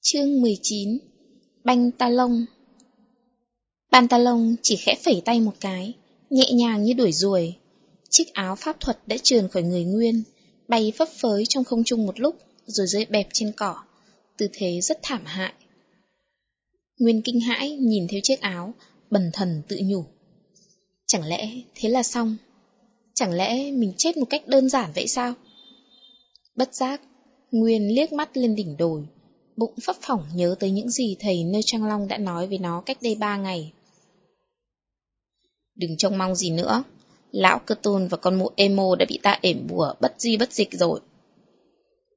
Chương 19 Banh ta lông Ban ta lông chỉ khẽ phẩy tay một cái, nhẹ nhàng như đuổi ruồi. Chiếc áo pháp thuật đã trườn khỏi người Nguyên, bay phấp phới trong không trung một lúc, rồi rơi bẹp trên cỏ, tư thế rất thảm hại. Nguyên kinh hãi nhìn theo chiếc áo, bần thần tự nhủ. Chẳng lẽ thế là xong? Chẳng lẽ mình chết một cách đơn giản vậy sao? Bất giác, Nguyên liếc mắt lên đỉnh đồi, bụng phấp phỏng nhớ tới những gì thầy Nơi Trang Long đã nói với nó cách đây ba ngày. Đừng trông mong gì nữa, lão cơ tôn và con mụ emo đã bị ta ểm bùa bất di bất dịch rồi.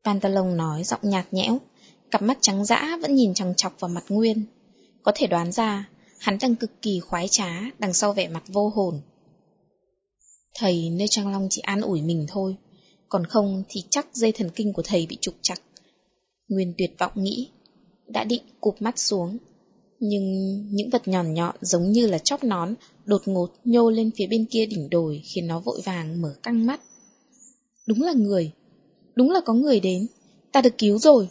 Pantalon nói giọng nhạt nhẽo, cặp mắt trắng dã vẫn nhìn chòng chọc vào mặt Nguyên. Có thể đoán ra, hắn đang cực kỳ khoái trá đằng sau vẻ mặt vô hồn. Thầy Nơi Trang Long chỉ an ủi mình thôi, còn không thì chắc dây thần kinh của thầy bị trục chặt. Nguyên tuyệt vọng nghĩ, đã định cụp mắt xuống. Nhưng những vật nhọn nhọn giống như là chóp nón đột ngột nhô lên phía bên kia đỉnh đồi khiến nó vội vàng mở căng mắt. Đúng là người, đúng là có người đến, ta được cứu rồi.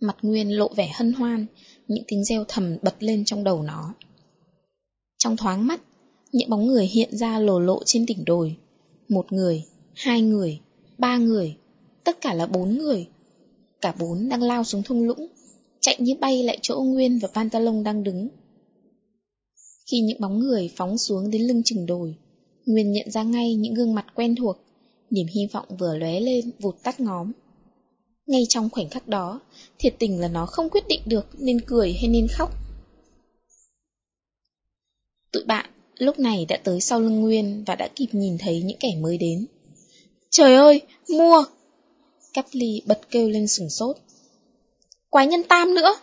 Mặt Nguyên lộ vẻ hân hoan, những tiếng reo thầm bật lên trong đầu nó. Trong thoáng mắt, những bóng người hiện ra lồ lộ trên đỉnh đồi. Một người, hai người, ba người, tất cả là bốn người. Cả bốn đang lao xuống thung lũng, chạy như bay lại chỗ Nguyên và Pantalon đang đứng. Khi những bóng người phóng xuống đến lưng chừng đồi, Nguyên nhận ra ngay những gương mặt quen thuộc, niềm hy vọng vừa lóe lên vụt tắt ngóm. Ngay trong khoảnh khắc đó, thiệt tình là nó không quyết định được nên cười hay nên khóc. Tụi bạn lúc này đã tới sau lưng Nguyên và đã kịp nhìn thấy những kẻ mới đến. Trời ơi, mua! Cắp ly bật kêu lên sừng sốt. Quái nhân tam nữa!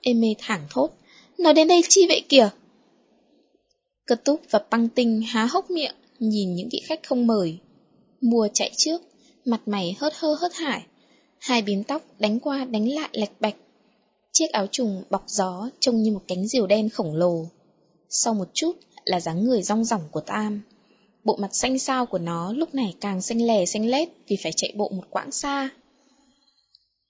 Ê mê thẳng thốt. Nó đến đây chi vậy kìa? Cơ túc và băng tinh há hốc miệng, nhìn những vị khách không mời. Mùa chạy trước, mặt mày hớt hơ hớt hải. Hai bím tóc đánh qua đánh lại lạch bạch. Chiếc áo trùng bọc gió trông như một cánh diều đen khổng lồ. Sau một chút là dáng người rong ròng của Tam. Bộ mặt xanh xao của nó lúc này càng xanh lè xanh lét vì phải chạy bộ một quãng xa.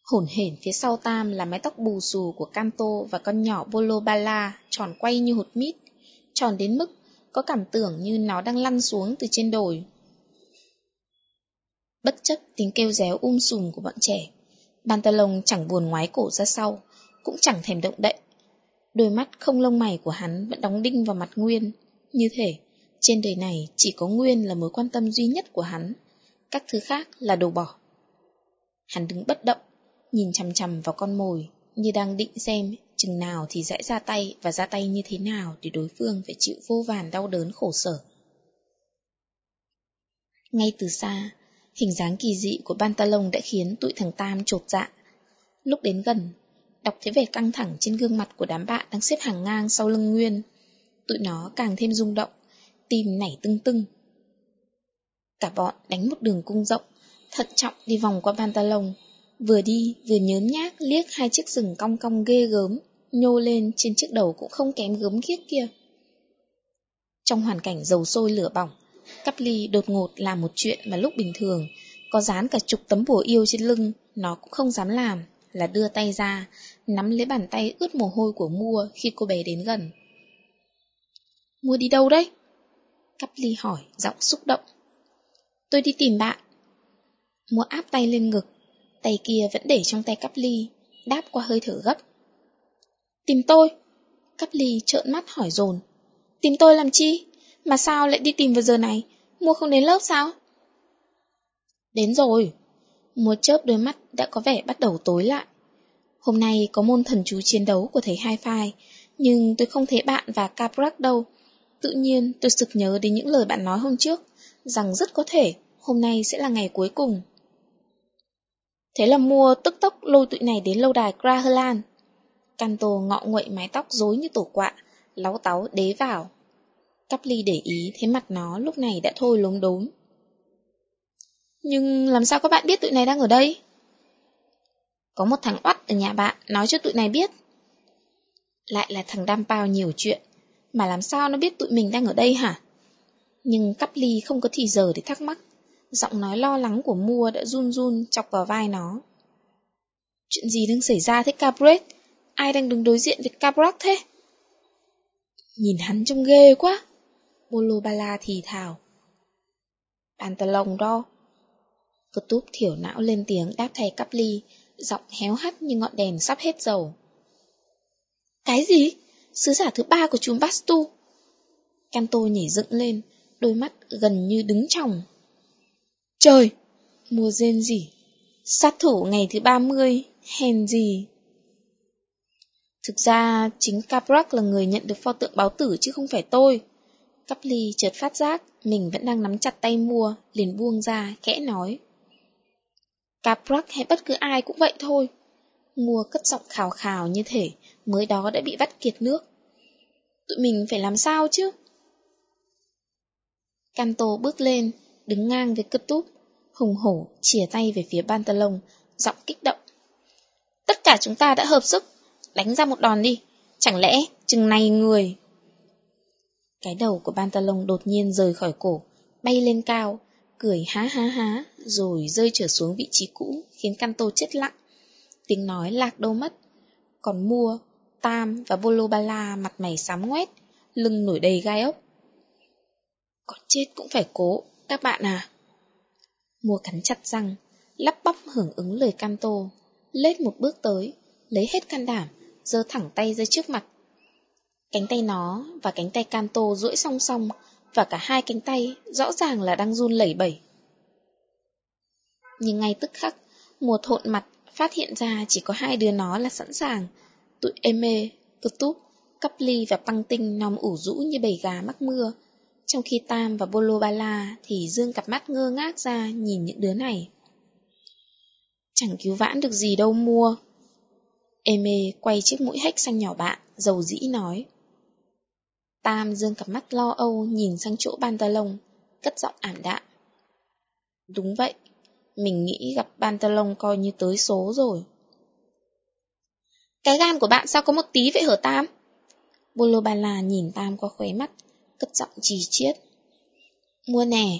Hổn hển phía sau Tam là mái tóc bù xù của Canto và con nhỏ Bolobala tròn quay như hột mít, tròn đến mức có cảm tưởng như nó đang lăn xuống từ trên đồi. Bất chấp tiếng kêu réo um sùm của bọn trẻ, Pantalon chẳng buồn ngoái cổ ra sau, cũng chẳng thèm động đậy. Đôi mắt không lông mày của hắn vẫn đóng đinh vào mặt Nguyên, như thể trên đời này chỉ có Nguyên là mối quan tâm duy nhất của hắn, các thứ khác là đồ bỏ. Hắn đứng bất động, nhìn chằm chằm vào con mồi, như đang định xem chừng nào thì sẽ ra tay và ra tay như thế nào để đối phương phải chịu vô vàn đau đớn khổ sở. Ngay từ xa, hình dáng kỳ dị của Pantalon đã khiến tụi thằng Tam trột dạ. Lúc đến gần, đọc thấy vẻ căng thẳng trên gương mặt của đám bạn đang xếp hàng ngang sau lưng Nguyên. Tụi nó càng thêm rung động, tim nảy tưng tưng. Cả bọn đánh một đường cung rộng, thận trọng đi vòng qua Pantalon, vừa đi vừa nhớn nhác liếc hai chiếc rừng cong cong ghê gớm, nhô lên trên chiếc đầu cũng không kém gớm khiết kia. Trong hoàn cảnh dầu sôi lửa bỏng, Cắp ly đột ngột làm một chuyện mà lúc bình thường có dán cả chục tấm bùa yêu trên lưng, nó cũng không dám làm, là đưa tay ra, nắm lấy bàn tay ướt mồ hôi của mua khi cô bé đến gần. Mua đi đâu đấy? Cắp ly hỏi, giọng xúc động. Tôi đi tìm bạn. Mua áp tay lên ngực, tay kia vẫn để trong tay cắp ly, đáp qua hơi thở gấp. Tìm tôi. Cắp ly trợn mắt hỏi dồn Tìm tôi làm chi? Mà sao lại đi tìm vào giờ này? Mua không đến lớp sao? Đến rồi. Mua chớp đôi mắt đã có vẻ bắt đầu tối lại. Hôm nay có môn thần chú chiến đấu của thầy Hai Phai, nhưng tôi không thấy bạn và Caprak đâu. Tự nhiên tôi sực nhớ đến những lời bạn nói hôm trước, rằng rất có thể hôm nay sẽ là ngày cuối cùng. Thế là mua tức tốc lôi tụi này đến lâu đài Graherlan. Canto ngọ nguậy mái tóc rối như tổ quạ, láu táu đế vào. Cắp ly để ý thấy mặt nó lúc này đã thôi lốm đốm. Nhưng làm sao các bạn biết tụi này đang ở đây? Có một thằng oắt ở nhà bạn nói cho tụi này biết. Lại là thằng đam bao nhiều chuyện, mà làm sao nó biết tụi mình đang ở đây hả? Nhưng cắp ly không có thì giờ để thắc mắc. Giọng nói lo lắng của mua đã run run chọc vào vai nó. Chuyện gì đang xảy ra thế Cabret? Ai đang đứng đối diện với Cabrak thế? Nhìn hắn trông ghê quá. Bolo Bala thì thào. Pantalon đó. Cơ túp thiểu não lên tiếng đáp thay cắp ly, giọng héo hắt như ngọn đèn sắp hết dầu. Cái gì? Sứ giả thứ ba của chúng Bastu. Canto nhảy dựng lên, đôi mắt gần như đứng tròng. Trời! Mùa rên gì? Sát thủ ngày thứ 30, hèn gì? Thực ra, chính Caprak là người nhận được pho tượng báo tử chứ không phải tôi. Capri chợt phát giác, mình vẫn đang nắm chặt tay mua, liền buông ra, kẽ nói. Caprak hay bất cứ ai cũng vậy thôi. Mua cất giọng khào khào như thể mới đó đã bị vắt kiệt nước. Tụi mình phải làm sao chứ? Canto bước lên, đứng ngang với cất túp, hùng hổ chìa tay về phía Pantalon, giọng kích động. Tất cả chúng ta đã hợp sức, đánh ra một đòn đi, chẳng lẽ chừng này người... Cái đầu của Pantalon đột nhiên rời khỏi cổ, bay lên cao, cười há há há, rồi rơi trở xuống vị trí cũ, khiến Canto chết lặng. Tiếng nói lạc đâu mất. Còn Mua, Tam và Volobala mặt mày sám ngoét, lưng nổi đầy gai ốc. Có chết cũng phải cố, các bạn à. Mua cắn chặt răng, lắp bắp hưởng ứng lời Canto, lết một bước tới, lấy hết can đảm, giơ thẳng tay ra trước mặt. Cánh tay nó và cánh tay Canto duỗi song song, và cả hai cánh tay rõ ràng là đang run lẩy bẩy. Nhưng ngay tức khắc, mùa thộn mặt phát hiện ra chỉ có hai đứa nó là sẵn sàng. Tụi Eme, Cơ capli Cắp Ly và păng Tinh nằm ủ rũ như bầy gà mắc mưa, trong khi Tam và Bolo Bala thì dương cặp mắt ngơ ngác ra nhìn những đứa này. Chẳng cứu vãn được gì đâu mua. Eme quay chiếc mũi hách sang nhỏ bạn, dầu dĩ nói. Tam dương cặp mắt lo âu nhìn sang chỗ bantalong, cất giọng ảm đạm. Đúng vậy, mình nghĩ gặp bantalong coi như tới số rồi. Cái gan của bạn sao có một tí vậy hở Tam? Bolobala nhìn Tam qua khóe mắt, cất giọng trì chiết. Mua nè.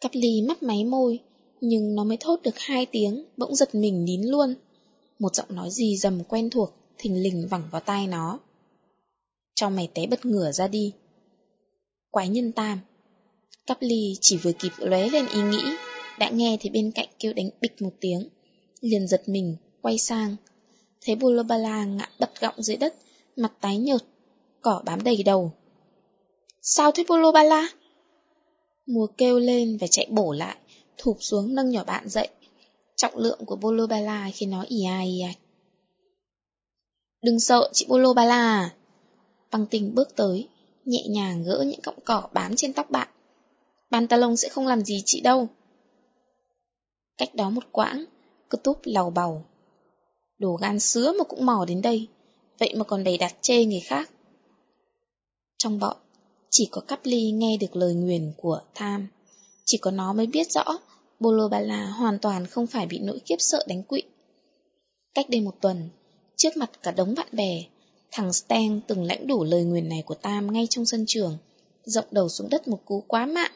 Cắp ly mắt máy môi, nhưng nó mới thốt được hai tiếng, bỗng giật mình nín luôn. Một giọng nói gì dầm quen thuộc, thình lình vẳng vào tai nó. Cho mày té bất ngửa ra đi. Quái nhân tam. Cắp ly chỉ vừa kịp lóe lên ý nghĩ, đã nghe thấy bên cạnh kêu đánh bịch một tiếng. Liền giật mình, quay sang. Thấy Bulabala ngã bật gọng dưới đất, mặt tái nhợt, cỏ bám đầy đầu. Sao thế Bulabala? Mùa kêu lên và chạy bổ lại, thụp xuống nâng nhỏ bạn dậy. Trọng lượng của Bulobala khi nó ì ai ì ạch. Đừng sợ chị Bulobala Băng tình bước tới, nhẹ nhàng gỡ những cọng cỏ bám trên tóc bạn. Pantalon sẽ không làm gì chị đâu. Cách đó một quãng, cứ túp lầu bầu. Đồ gan sứa mà cũng mò đến đây, vậy mà còn đầy đặt chê người khác. Trong bọn, chỉ có cắp ly nghe được lời nguyền của tham. Chỉ có nó mới biết rõ Bolobala hoàn toàn không phải bị nỗi kiếp sợ đánh quỵ. Cách đây một tuần, trước mặt cả đống bạn bè, thằng Stan từng lãnh đủ lời nguyền này của Tam ngay trong sân trường, rộng đầu xuống đất một cú quá mạng.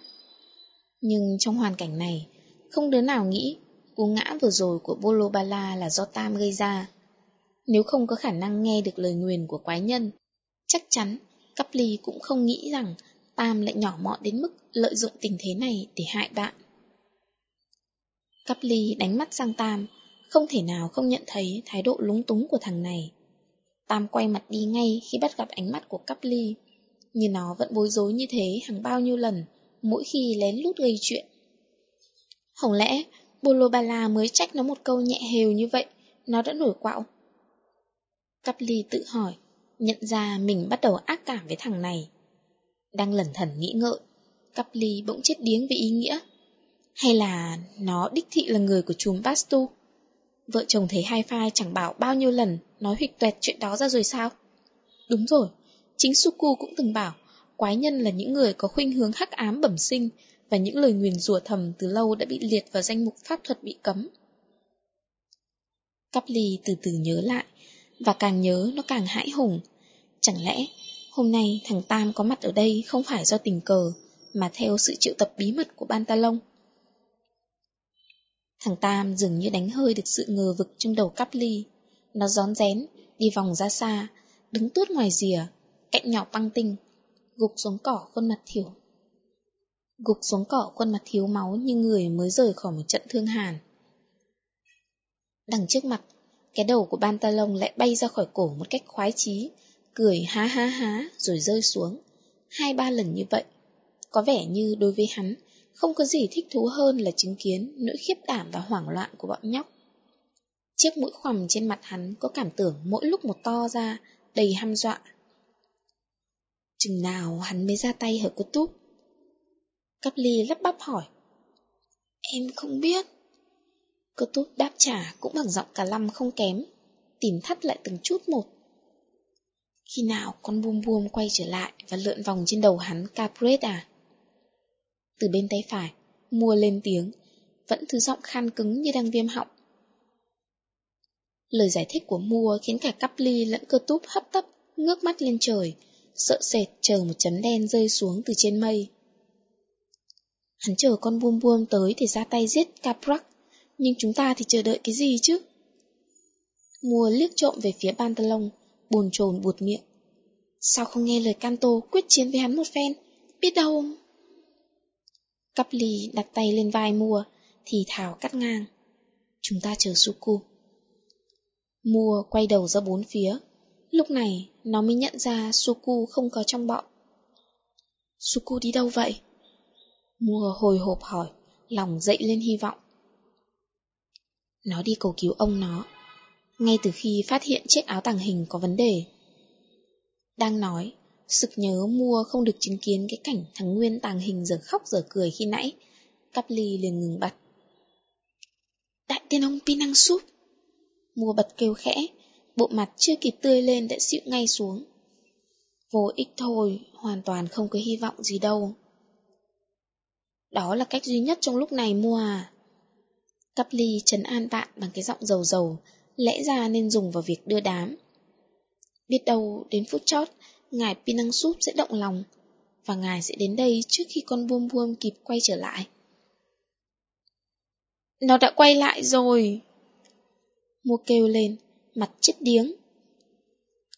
Nhưng trong hoàn cảnh này, không đứa nào nghĩ cú ngã vừa rồi của Bolobala là do Tam gây ra. Nếu không có khả năng nghe được lời nguyền của quái nhân, chắc chắn Cắp Ly cũng không nghĩ rằng Tam lại nhỏ mọn đến mức lợi dụng tình thế này để hại bạn. Cắp ly đánh mắt sang Tam, không thể nào không nhận thấy thái độ lúng túng của thằng này. Tam quay mặt đi ngay khi bắt gặp ánh mắt của cắp ly, như nó vẫn bối rối như thế hàng bao nhiêu lần, mỗi khi lén lút gây chuyện. Không lẽ Bolobala mới trách nó một câu nhẹ hều như vậy, nó đã nổi quạo? Cắp ly tự hỏi, nhận ra mình bắt đầu ác cảm với thằng này. Đang lẩn thần nghĩ ngợi, cắp ly bỗng chết điếng về ý nghĩa. Hay là nó đích thị là người của chùm Bastu? Vợ chồng thấy hai phai chẳng bảo bao nhiêu lần nói huyệt tuẹt chuyện đó ra rồi sao? Đúng rồi, chính Suku cũng từng bảo quái nhân là những người có khuynh hướng hắc ám bẩm sinh và những lời nguyền rủa thầm từ lâu đã bị liệt vào danh mục pháp thuật bị cấm. Cắp ly từ từ nhớ lại, và càng nhớ nó càng hãi hùng. Chẳng lẽ hôm nay thằng Tam có mặt ở đây không phải do tình cờ, mà theo sự triệu tập bí mật của Ban Ta Lông? Thằng Tam dường như đánh hơi được sự ngờ vực trong đầu cắp ly. Nó gión rén, đi vòng ra xa, đứng tuốt ngoài rìa, cạnh nhỏ băng tinh, gục xuống cỏ khuôn mặt thiểu. Gục xuống cỏ khuôn mặt thiếu máu như người mới rời khỏi một trận thương hàn. Đằng trước mặt, cái đầu của ban ta lông lại bay ra khỏi cổ một cách khoái chí, cười há há há rồi rơi xuống. Hai ba lần như vậy. Có vẻ như đối với hắn, không có gì thích thú hơn là chứng kiến nỗi khiếp đảm và hoảng loạn của bọn nhóc. Chiếc mũi khoằm trên mặt hắn có cảm tưởng mỗi lúc một to ra, đầy hăm dọa. Chừng nào hắn mới ra tay hở cô túp? Cắp ly lắp bắp hỏi. Em không biết. Cơ túc đáp trả cũng bằng giọng cả lâm không kém, tìm thắt lại từng chút một. Khi nào con buông buông quay trở lại và lượn vòng trên đầu hắn Capret à? Từ bên tay phải, mua lên tiếng, vẫn thứ giọng khan cứng như đang viêm họng. Lời giải thích của mua khiến cả cắp ly lẫn cơ túp hấp tấp, ngước mắt lên trời, sợ sệt chờ một chấm đen rơi xuống từ trên mây. Hắn chờ con buông buông tới để ra tay giết Caprak, nhưng chúng ta thì chờ đợi cái gì chứ? Mùa liếc trộm về phía Pantalon, buồn chồn buột miệng. Sao không nghe lời Canto quyết chiến với hắn một phen? Biết đâu... Cắp ly đặt tay lên vai Mùa thì thảo cắt ngang. Chúng ta chờ Suku. Mùa quay đầu ra bốn phía. Lúc này, nó mới nhận ra Suku không có trong bọn. Suku đi đâu vậy? Mua hồi hộp hỏi, lòng dậy lên hy vọng. Nó đi cầu cứu ông nó, ngay từ khi phát hiện chiếc áo tàng hình có vấn đề. Đang nói, sực nhớ mua không được chứng kiến cái cảnh thằng Nguyên tàng hình giờ khóc giờ cười khi nãy. Cắp ly liền ngừng bật. Đại tiên ông Pinang Súp. Mua bật kêu khẽ, bộ mặt chưa kịp tươi lên đã xịu ngay xuống. Vô ích thôi, hoàn toàn không có hy vọng gì đâu. Đó là cách duy nhất trong lúc này mua à. Cắp ly trấn an bạn bằng cái giọng dầu dầu, lẽ ra nên dùng vào việc đưa đám. Biết đâu, đến phút chót, ngài Pinang Súp sẽ động lòng, và ngài sẽ đến đây trước khi con buông buông kịp quay trở lại. Nó đã quay lại rồi. Mua kêu lên, mặt chết điếng.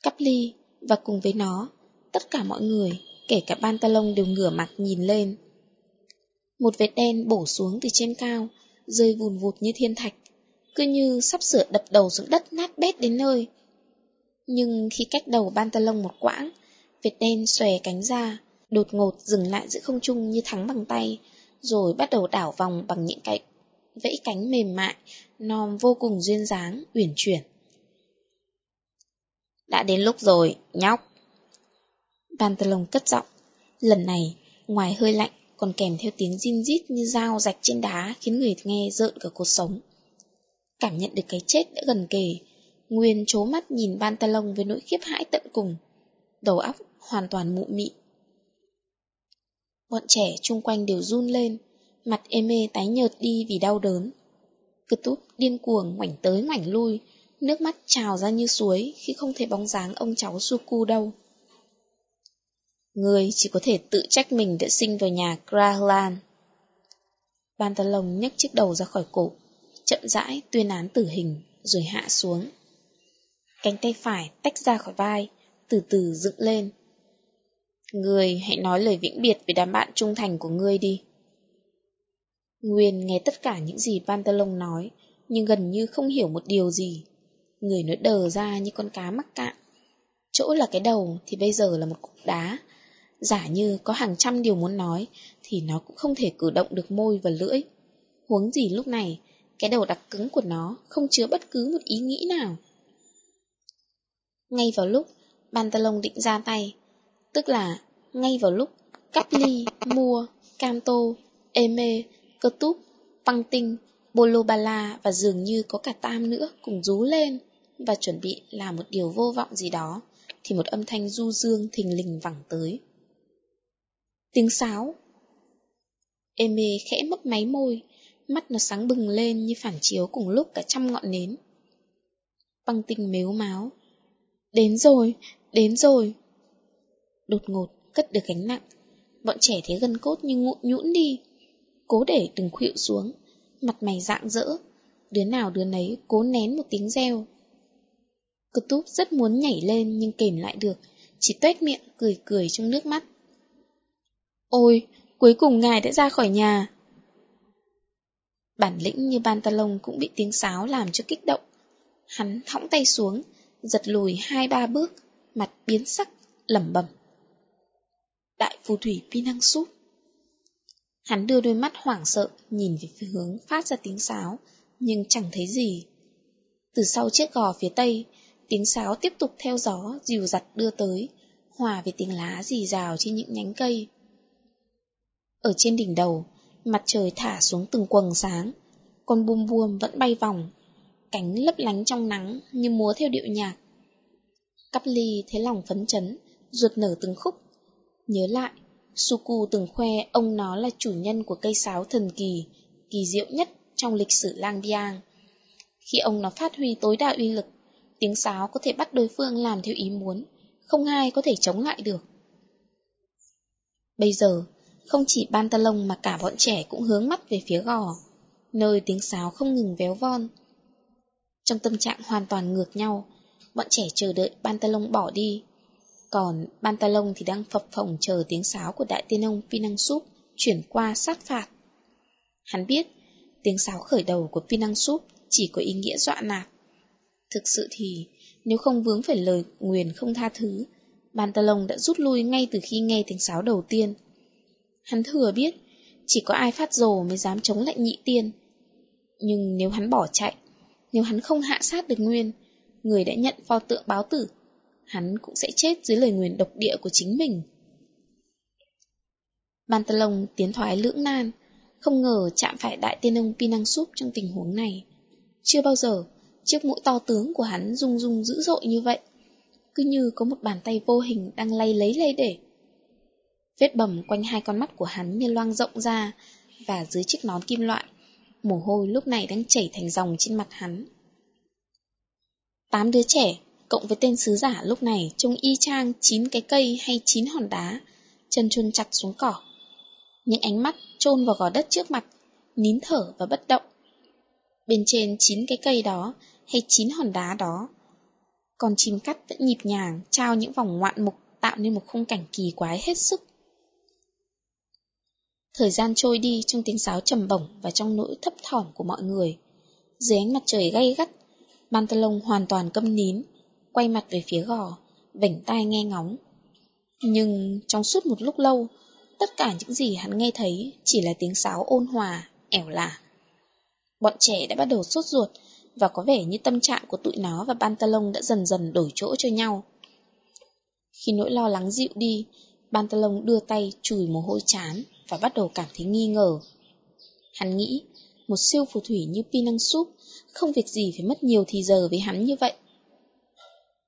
Cắp ly, và cùng với nó, tất cả mọi người, kể cả ban ta lông đều ngửa mặt nhìn lên. Một vệt đen bổ xuống từ trên cao, rơi vùn vụt như thiên thạch, cứ như sắp sửa đập đầu xuống đất nát bét đến nơi. Nhưng khi cách đầu pantalon một quãng, vệt đen xòe cánh ra, đột ngột dừng lại giữa không trung như thắng bằng tay, rồi bắt đầu đảo vòng bằng những cái vẫy cánh mềm mại, non vô cùng duyên dáng, uyển chuyển. Đã đến lúc rồi, nhóc. Pantalon cất giọng, lần này, ngoài hơi lạnh, còn kèm theo tiếng zin rít như dao rạch trên đá khiến người nghe rợn cả cuộc sống. Cảm nhận được cái chết đã gần kề, Nguyên chố mắt nhìn ban ta lông với nỗi khiếp hãi tận cùng. Đầu óc hoàn toàn mụ mị. Bọn trẻ chung quanh đều run lên, mặt ê mê tái nhợt đi vì đau đớn. Cứ túp điên cuồng ngoảnh tới ngoảnh lui, nước mắt trào ra như suối khi không thấy bóng dáng ông cháu Suku đâu. Người chỉ có thể tự trách mình đã sinh vào nhà Krahlan. Pantalong nhấc chiếc đầu ra khỏi cổ, chậm rãi tuyên án tử hình, rồi hạ xuống. Cánh tay phải tách ra khỏi vai, từ từ dựng lên. Ngươi hãy nói lời vĩnh biệt với đám bạn trung thành của ngươi đi. Nguyên nghe tất cả những gì Pantalon nói, nhưng gần như không hiểu một điều gì. Người nó đờ ra như con cá mắc cạn. Chỗ là cái đầu thì bây giờ là một cục đá, Giả như có hàng trăm điều muốn nói, thì nó cũng không thể cử động được môi và lưỡi. Huống gì lúc này, cái đầu đặc cứng của nó không chứa bất cứ một ý nghĩ nào. Ngay vào lúc Pantalon định ra tay, tức là ngay vào lúc Capli, Mua, Canto, Eme, Cơ Túp, băng Tinh, Bolobala và dường như có cả Tam nữa cùng rú lên và chuẩn bị làm một điều vô vọng gì đó, thì một âm thanh du dương thình lình vẳng tới. Tiếng sáo. Eme khẽ mấp máy môi, mắt nó sáng bừng lên như phản chiếu cùng lúc cả trăm ngọn nến. Băng tinh mếu máu. Đến rồi, đến rồi. Đột ngột, cất được gánh nặng. Bọn trẻ thấy gân cốt như ngụn nhũn đi. Cố để từng khuỵu xuống. mặt mày rạng rỡ, đứa nào đứa nấy cố nén một tiếng reo. Cơ túp rất muốn nhảy lên nhưng kềm lại được, chỉ tuét miệng cười cười trong nước mắt. Ôi, cuối cùng ngài đã ra khỏi nhà. Bản lĩnh như ban ta cũng bị tiếng sáo làm cho kích động. Hắn thõng tay xuống, giật lùi hai ba bước, mặt biến sắc, lẩm bẩm. Đại phù thủy phi năng súp. Hắn đưa đôi mắt hoảng sợ, nhìn về phía hướng phát ra tiếng sáo, nhưng chẳng thấy gì. Từ sau chiếc gò phía tây, tiếng sáo tiếp tục theo gió, dìu dặt đưa tới, hòa với tiếng lá rì rào trên những nhánh cây. Ở trên đỉnh đầu, mặt trời thả xuống từng quầng sáng, con bum buông vẫn bay vòng, cánh lấp lánh trong nắng như múa theo điệu nhạc. Cắp ly thấy lòng phấn chấn, ruột nở từng khúc. Nhớ lại, Suku từng khoe ông nó là chủ nhân của cây sáo thần kỳ, kỳ diệu nhất trong lịch sử lang biang. Khi ông nó phát huy tối đa uy lực, tiếng sáo có thể bắt đối phương làm theo ý muốn, không ai có thể chống lại được. Bây giờ, không chỉ ban ta lông mà cả bọn trẻ cũng hướng mắt về phía gò, nơi tiếng sáo không ngừng véo von. Trong tâm trạng hoàn toàn ngược nhau, bọn trẻ chờ đợi ban ta lông bỏ đi. Còn ban ta lông thì đang phập phồng chờ tiếng sáo của đại tiên ông Phi Năng Súp chuyển qua sát phạt. Hắn biết, tiếng sáo khởi đầu của Phi Năng Súp chỉ có ý nghĩa dọa nạt. Thực sự thì, nếu không vướng phải lời nguyền không tha thứ, ban ta lông đã rút lui ngay từ khi nghe tiếng sáo đầu tiên. Hắn thừa biết, chỉ có ai phát rồ mới dám chống lại nhị tiên. Nhưng nếu hắn bỏ chạy, nếu hắn không hạ sát được Nguyên, người đã nhận pho tượng báo tử, hắn cũng sẽ chết dưới lời nguyền độc địa của chính mình. Ban Tà Lông tiến thoái lưỡng nan, không ngờ chạm phải đại tiên ông Pinang Súp trong tình huống này. Chưa bao giờ, chiếc mũi to tướng của hắn rung rung dữ dội như vậy. Cứ như có một bàn tay vô hình đang lay lấy lay để. Vết bầm quanh hai con mắt của hắn như loang rộng ra, và dưới chiếc nón kim loại, mồ hôi lúc này đang chảy thành dòng trên mặt hắn. Tám đứa trẻ, cộng với tên sứ giả lúc này trông y chang chín cái cây hay chín hòn đá, chân chôn chặt xuống cỏ. Những ánh mắt chôn vào gò đất trước mặt, nín thở và bất động. Bên trên chín cái cây đó hay chín hòn đá đó, còn chim cắt vẫn nhịp nhàng trao những vòng ngoạn mục tạo nên một khung cảnh kỳ quái hết sức. Thời gian trôi đi trong tiếng sáo trầm bổng và trong nỗi thấp thỏm của mọi người. Dưới ánh mặt trời gay gắt, Pantalon hoàn toàn câm nín, quay mặt về phía gò, vảnh tai nghe ngóng. Nhưng trong suốt một lúc lâu, tất cả những gì hắn nghe thấy chỉ là tiếng sáo ôn hòa, ẻo lả. Bọn trẻ đã bắt đầu sốt ruột và có vẻ như tâm trạng của tụi nó và Pantalon đã dần dần đổi chỗ cho nhau. Khi nỗi lo lắng dịu đi, Pantalon đưa tay chùi mồ hôi chán và bắt đầu cảm thấy nghi ngờ. Hắn nghĩ, một siêu phù thủy như Pinang Sup không việc gì phải mất nhiều thì giờ với hắn như vậy.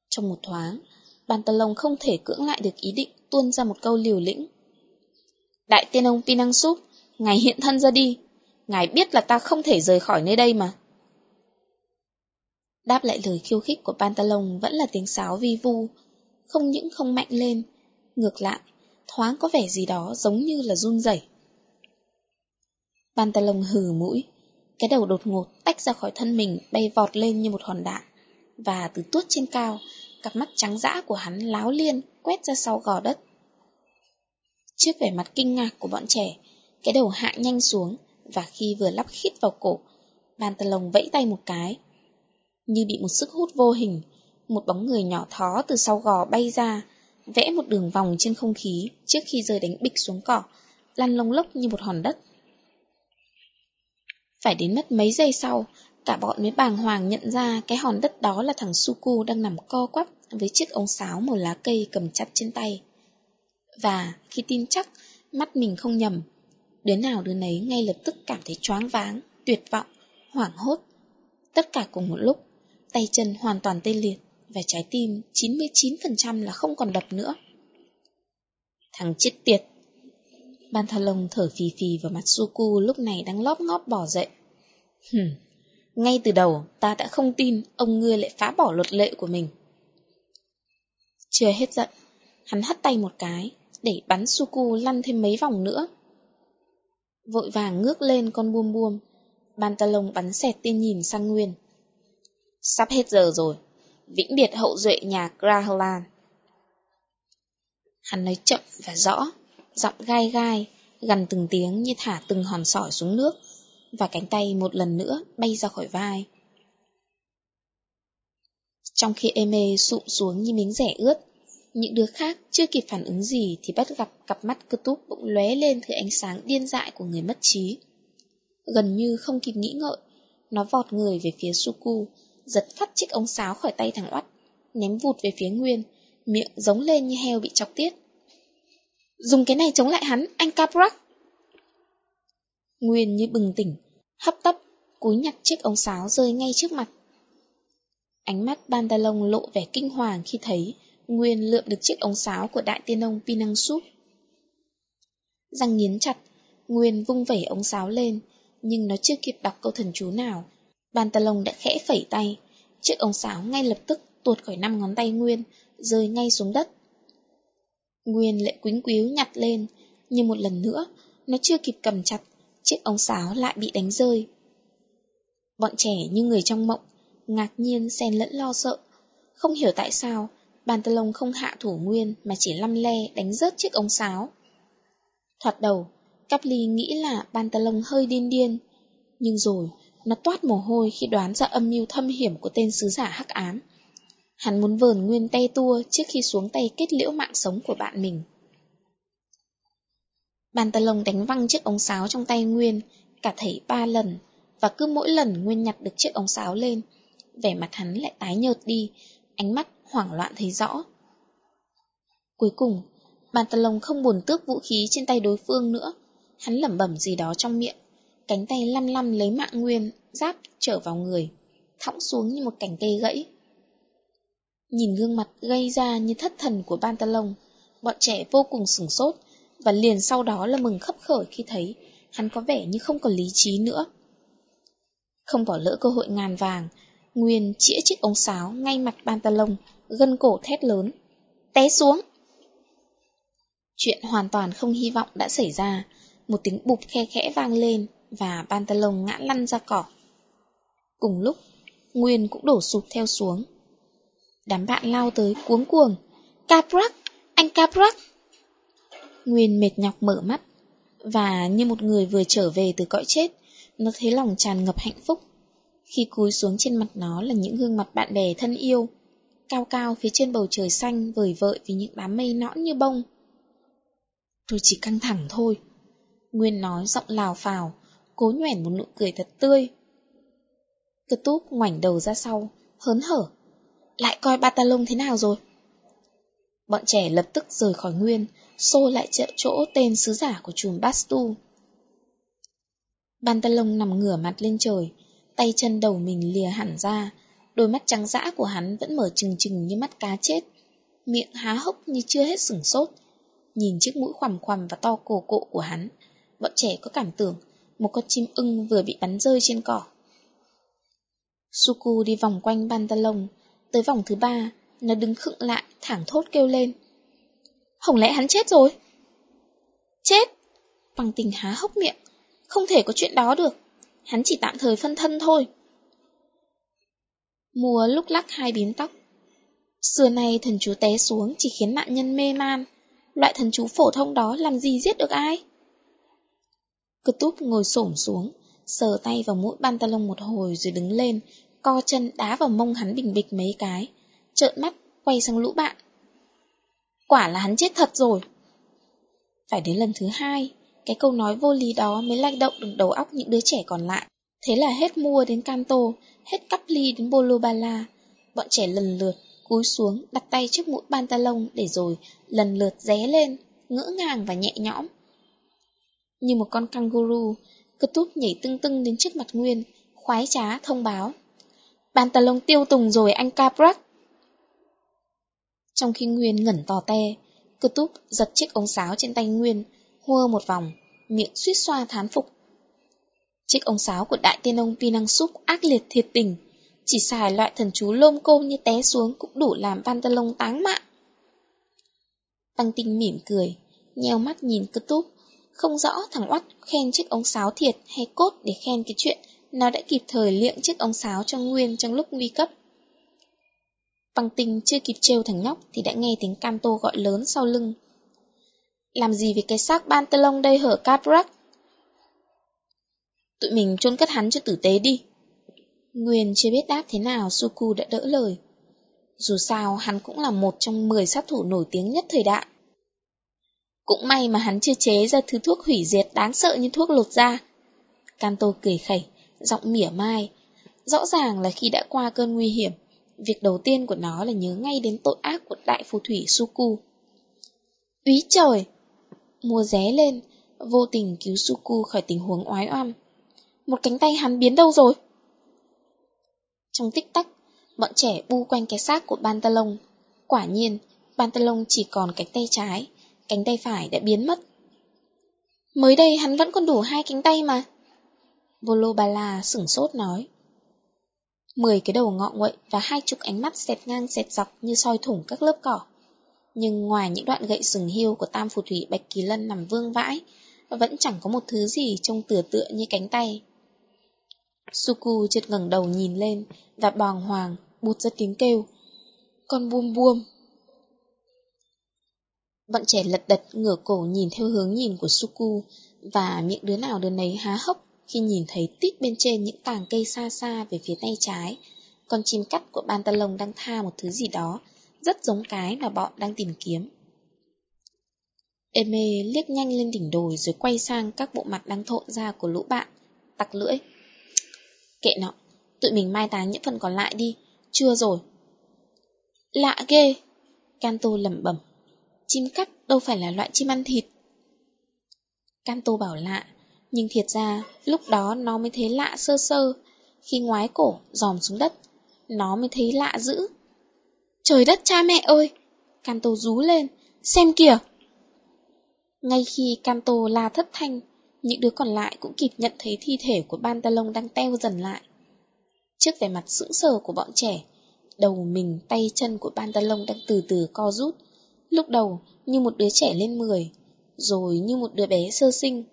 Trong một thoáng, bàn tà lông không thể cưỡng lại được ý định tuôn ra một câu liều lĩnh. Đại tiên ông Pinang Sup, ngài hiện thân ra đi, ngài biết là ta không thể rời khỏi nơi đây mà. Đáp lại lời khiêu khích của Pantalon vẫn là tiếng sáo vi vu, không những không mạnh lên, ngược lại, thoáng có vẻ gì đó giống như là run rẩy. Pantalon hừ mũi, cái đầu đột ngột tách ra khỏi thân mình bay vọt lên như một hòn đạn, và từ tuốt trên cao, cặp mắt trắng dã của hắn láo liên quét ra sau gò đất. Trước vẻ mặt kinh ngạc của bọn trẻ, cái đầu hạ nhanh xuống, và khi vừa lắp khít vào cổ, Pantalon vẫy tay một cái. Như bị một sức hút vô hình, một bóng người nhỏ thó từ sau gò bay ra, vẽ một đường vòng trên không khí trước khi rơi đánh bịch xuống cỏ, lăn lông lốc như một hòn đất. Phải đến mất mấy giây sau, cả bọn mới bàng hoàng nhận ra cái hòn đất đó là thằng Suku đang nằm co quắp với chiếc ống sáo màu lá cây cầm chặt trên tay. Và khi tin chắc mắt mình không nhầm, đứa nào đứa nấy ngay lập tức cảm thấy choáng váng, tuyệt vọng, hoảng hốt. Tất cả cùng một lúc, tay chân hoàn toàn tê liệt và trái tim 99% là không còn đập nữa. Thằng chết tiệt! Ban thà lông thở phì phì vào mặt Suku lúc này đang lóp ngóp bỏ dậy. Hừm, ngay từ đầu ta đã không tin ông ngươi lại phá bỏ luật lệ của mình. Chưa hết giận, hắn hất tay một cái, để bắn Suku lăn thêm mấy vòng nữa. Vội vàng ngước lên con buông buông, Pantalon bắn xẹt tiên nhìn sang Nguyên. Sắp hết giờ rồi. Vĩnh biệt hậu duệ nhà Grahlan. Hắn nói chậm và rõ, giọng gai gai, gần từng tiếng như thả từng hòn sỏi xuống nước, và cánh tay một lần nữa bay ra khỏi vai. Trong khi Eme sụm xuống như miếng rẻ ướt, những đứa khác chưa kịp phản ứng gì thì bắt gặp cặp mắt cơ túc bỗng lóe lên thứ ánh sáng điên dại của người mất trí. Gần như không kịp nghĩ ngợi, nó vọt người về phía Suku, giật phát chiếc ống sáo khỏi tay thằng oắt, ném vụt về phía Nguyên, miệng giống lên như heo bị chọc tiết. Dùng cái này chống lại hắn, anh Caprak! Nguyên như bừng tỉnh, hấp tấp, cúi nhặt chiếc ống sáo rơi ngay trước mặt. Ánh mắt Bandalong lộ vẻ kinh hoàng khi thấy Nguyên lượm được chiếc ống sáo của đại tiên ông Pinang Súp. Răng nghiến chặt, Nguyên vung vẩy ống sáo lên, nhưng nó chưa kịp đọc câu thần chú nào. Bandalong đã khẽ phẩy tay, chiếc ống sáo ngay lập tức tuột khỏi năm ngón tay Nguyên, rơi ngay xuống đất. Nguyên lại quính quíu nhặt lên, nhưng một lần nữa, nó chưa kịp cầm chặt, chiếc ống sáo lại bị đánh rơi. Bọn trẻ như người trong mộng, ngạc nhiên xen lẫn lo sợ. Không hiểu tại sao, bàn tà lông không hạ thủ nguyên mà chỉ lăm le đánh rớt chiếc ống sáo. Thoạt đầu, Cáp Ly nghĩ là bàn tà lông hơi điên điên, nhưng rồi nó toát mồ hôi khi đoán ra âm mưu thâm hiểm của tên sứ giả hắc ám. Hắn muốn vờn nguyên tay tua trước khi xuống tay kết liễu mạng sống của bạn mình. Bàn tà lồng đánh văng chiếc ống sáo trong tay Nguyên, cả thảy ba lần, và cứ mỗi lần Nguyên nhặt được chiếc ống sáo lên, vẻ mặt hắn lại tái nhợt đi, ánh mắt hoảng loạn thấy rõ. Cuối cùng, bàn tà lồng không buồn tước vũ khí trên tay đối phương nữa, hắn lẩm bẩm gì đó trong miệng, cánh tay lăm lăm lấy mạng Nguyên, giáp trở vào người, thõng xuống như một cành cây gãy. Nhìn gương mặt gây ra như thất thần của ban tà lông, bọn trẻ vô cùng sửng sốt, và liền sau đó là mừng khấp khởi khi thấy hắn có vẻ như không còn lý trí nữa. Không bỏ lỡ cơ hội ngàn vàng, Nguyên chĩa chiếc ống sáo ngay mặt ban tà lông, gân cổ thét lớn. Té xuống! Chuyện hoàn toàn không hy vọng đã xảy ra, một tiếng bụp khe khẽ vang lên và pantalon ngã lăn ra cỏ. Cùng lúc, Nguyên cũng đổ sụp theo xuống. Đám bạn lao tới cuống cuồng. Caprak! Anh Caprak! Nguyên mệt nhọc mở mắt, và như một người vừa trở về từ cõi chết, nó thấy lòng tràn ngập hạnh phúc. Khi cúi xuống trên mặt nó là những gương mặt bạn bè thân yêu, cao cao phía trên bầu trời xanh vời vợi vì những đám mây nõn như bông. Tôi chỉ căng thẳng thôi. Nguyên nói giọng lào phào, cố nhoẻn một nụ cười thật tươi. Cơ túp ngoảnh đầu ra sau, hớn hở. Lại coi ba ta lông thế nào rồi? Bọn trẻ lập tức rời khỏi Nguyên, xô lại trợ chỗ tên sứ giả của chùm Bastu. Bantalon nằm ngửa mặt lên trời, tay chân đầu mình lìa hẳn ra, đôi mắt trắng dã của hắn vẫn mở trừng trừng như mắt cá chết, miệng há hốc như chưa hết sửng sốt. Nhìn chiếc mũi khoằm khoằm và to cổ cộ của hắn, bọn trẻ có cảm tưởng một con chim ưng vừa bị bắn rơi trên cỏ. Suku đi vòng quanh pantalon, tới vòng thứ ba, nó đứng khựng lại, thẳng thốt kêu lên. Không lẽ hắn chết rồi? Chết! Bằng tình há hốc miệng. Không thể có chuyện đó được. Hắn chỉ tạm thời phân thân thôi. Mùa lúc lắc hai bím tóc. Xưa nay thần chú té xuống chỉ khiến nạn nhân mê man. Loại thần chú phổ thông đó làm gì giết được ai? Cứ túp ngồi xổm xuống, sờ tay vào mũi ban ta lông một hồi rồi đứng lên, co chân đá vào mông hắn bình bịch mấy cái, trợn mắt quay sang lũ bạn. Quả là hắn chết thật rồi. Phải đến lần thứ hai, cái câu nói vô lý đó mới lay động được đầu óc những đứa trẻ còn lại. Thế là hết mua đến Canto, hết cắp ly đến Bolobala. Bọn trẻ lần lượt cúi xuống đặt tay trước mũi ban ta lông để rồi lần lượt ré lên, ngỡ ngàng và nhẹ nhõm. Như một con kangaroo, cơ túp nhảy tưng tưng đến trước mặt Nguyên, khoái trá thông báo. Bàn tà lông tiêu tùng rồi anh Caprak. Trong khi Nguyên ngẩn tò te, cơ túp giật chiếc ống sáo trên tay Nguyên, hua một vòng, miệng suýt xoa thán phục. Chiếc ống sáo của đại tiên ông Pinang Súp ác liệt thiệt tình, chỉ xài loại thần chú lôm côm như té xuống cũng đủ làm Pantalon táng mạng. Tăng tinh mỉm cười, nheo mắt nhìn cơ túp, không rõ thằng oắt khen chiếc ống sáo thiệt hay cốt để khen cái chuyện nó đã kịp thời liệng chiếc ống sáo cho Nguyên trong lúc nguy cấp. bằng tình chưa kịp trêu thằng nhóc thì đã nghe tiếng Canto gọi lớn sau lưng. Làm gì với cái xác ban tơ lông đây hở Caprak? Tụi mình chôn cất hắn cho tử tế đi. Nguyên chưa biết đáp thế nào, Suku đã đỡ lời. Dù sao hắn cũng là một trong 10 sát thủ nổi tiếng nhất thời đại. Cũng may mà hắn chưa chế ra thứ thuốc hủy diệt đáng sợ như thuốc lột da. canto cười khẩy, giọng mỉa mai. Rõ ràng là khi đã qua cơn nguy hiểm, việc đầu tiên của nó là nhớ ngay đến tội ác của đại phù thủy Suku. Úy trời! Mùa ré lên, vô tình cứu Suku khỏi tình huống oái oăm. Một cánh tay hắn biến đâu rồi? Trong tích tắc, bọn trẻ bu quanh cái xác của Bantalong. Quả nhiên, Bantalong chỉ còn cánh tay trái, cánh tay phải đã biến mất. Mới đây hắn vẫn còn đủ hai cánh tay mà. Volobala sửng sốt nói. Mười cái đầu ngọ nguậy và hai chục ánh mắt xẹt ngang xẹt dọc như soi thủng các lớp cỏ. Nhưng ngoài những đoạn gậy sừng hiêu của tam phù thủy Bạch Kỳ Lân nằm vương vãi, vẫn chẳng có một thứ gì trông tựa tựa như cánh tay. Suku chợt ngẩng đầu nhìn lên và bàng hoàng bụt ra tiếng kêu. Con buông buông. Bọn trẻ lật đật ngửa cổ nhìn theo hướng nhìn của Suku và miệng đứa nào đứa nấy há hốc khi nhìn thấy tít bên trên những tàng cây xa xa về phía tay trái. Con chim cắt của Bantalon đang tha một thứ gì đó, rất giống cái mà bọn đang tìm kiếm. Eme liếc nhanh lên đỉnh đồi rồi quay sang các bộ mặt đang thộn ra của lũ bạn, tặc lưỡi. Kệ nọ, tụi mình mai táng những phần còn lại đi, chưa rồi. Lạ ghê, Canto lẩm bẩm. Chim cắt đâu phải là loại chim ăn thịt. Canto bảo lạ, nhưng thiệt ra lúc đó nó mới thấy lạ sơ sơ. Khi ngoái cổ, dòm xuống đất, nó mới thấy lạ dữ. Trời đất cha mẹ ơi! Canto rú lên, xem kìa! Ngay khi Canto la thất thanh, những đứa còn lại cũng kịp nhận thấy thi thể của Ban Talong đang teo dần lại. Trước vẻ mặt sững sờ của bọn trẻ, đầu mình, tay chân của Ban Talong đang từ từ co rút, lúc đầu như một đứa trẻ lên 10, rồi như một đứa bé sơ sinh.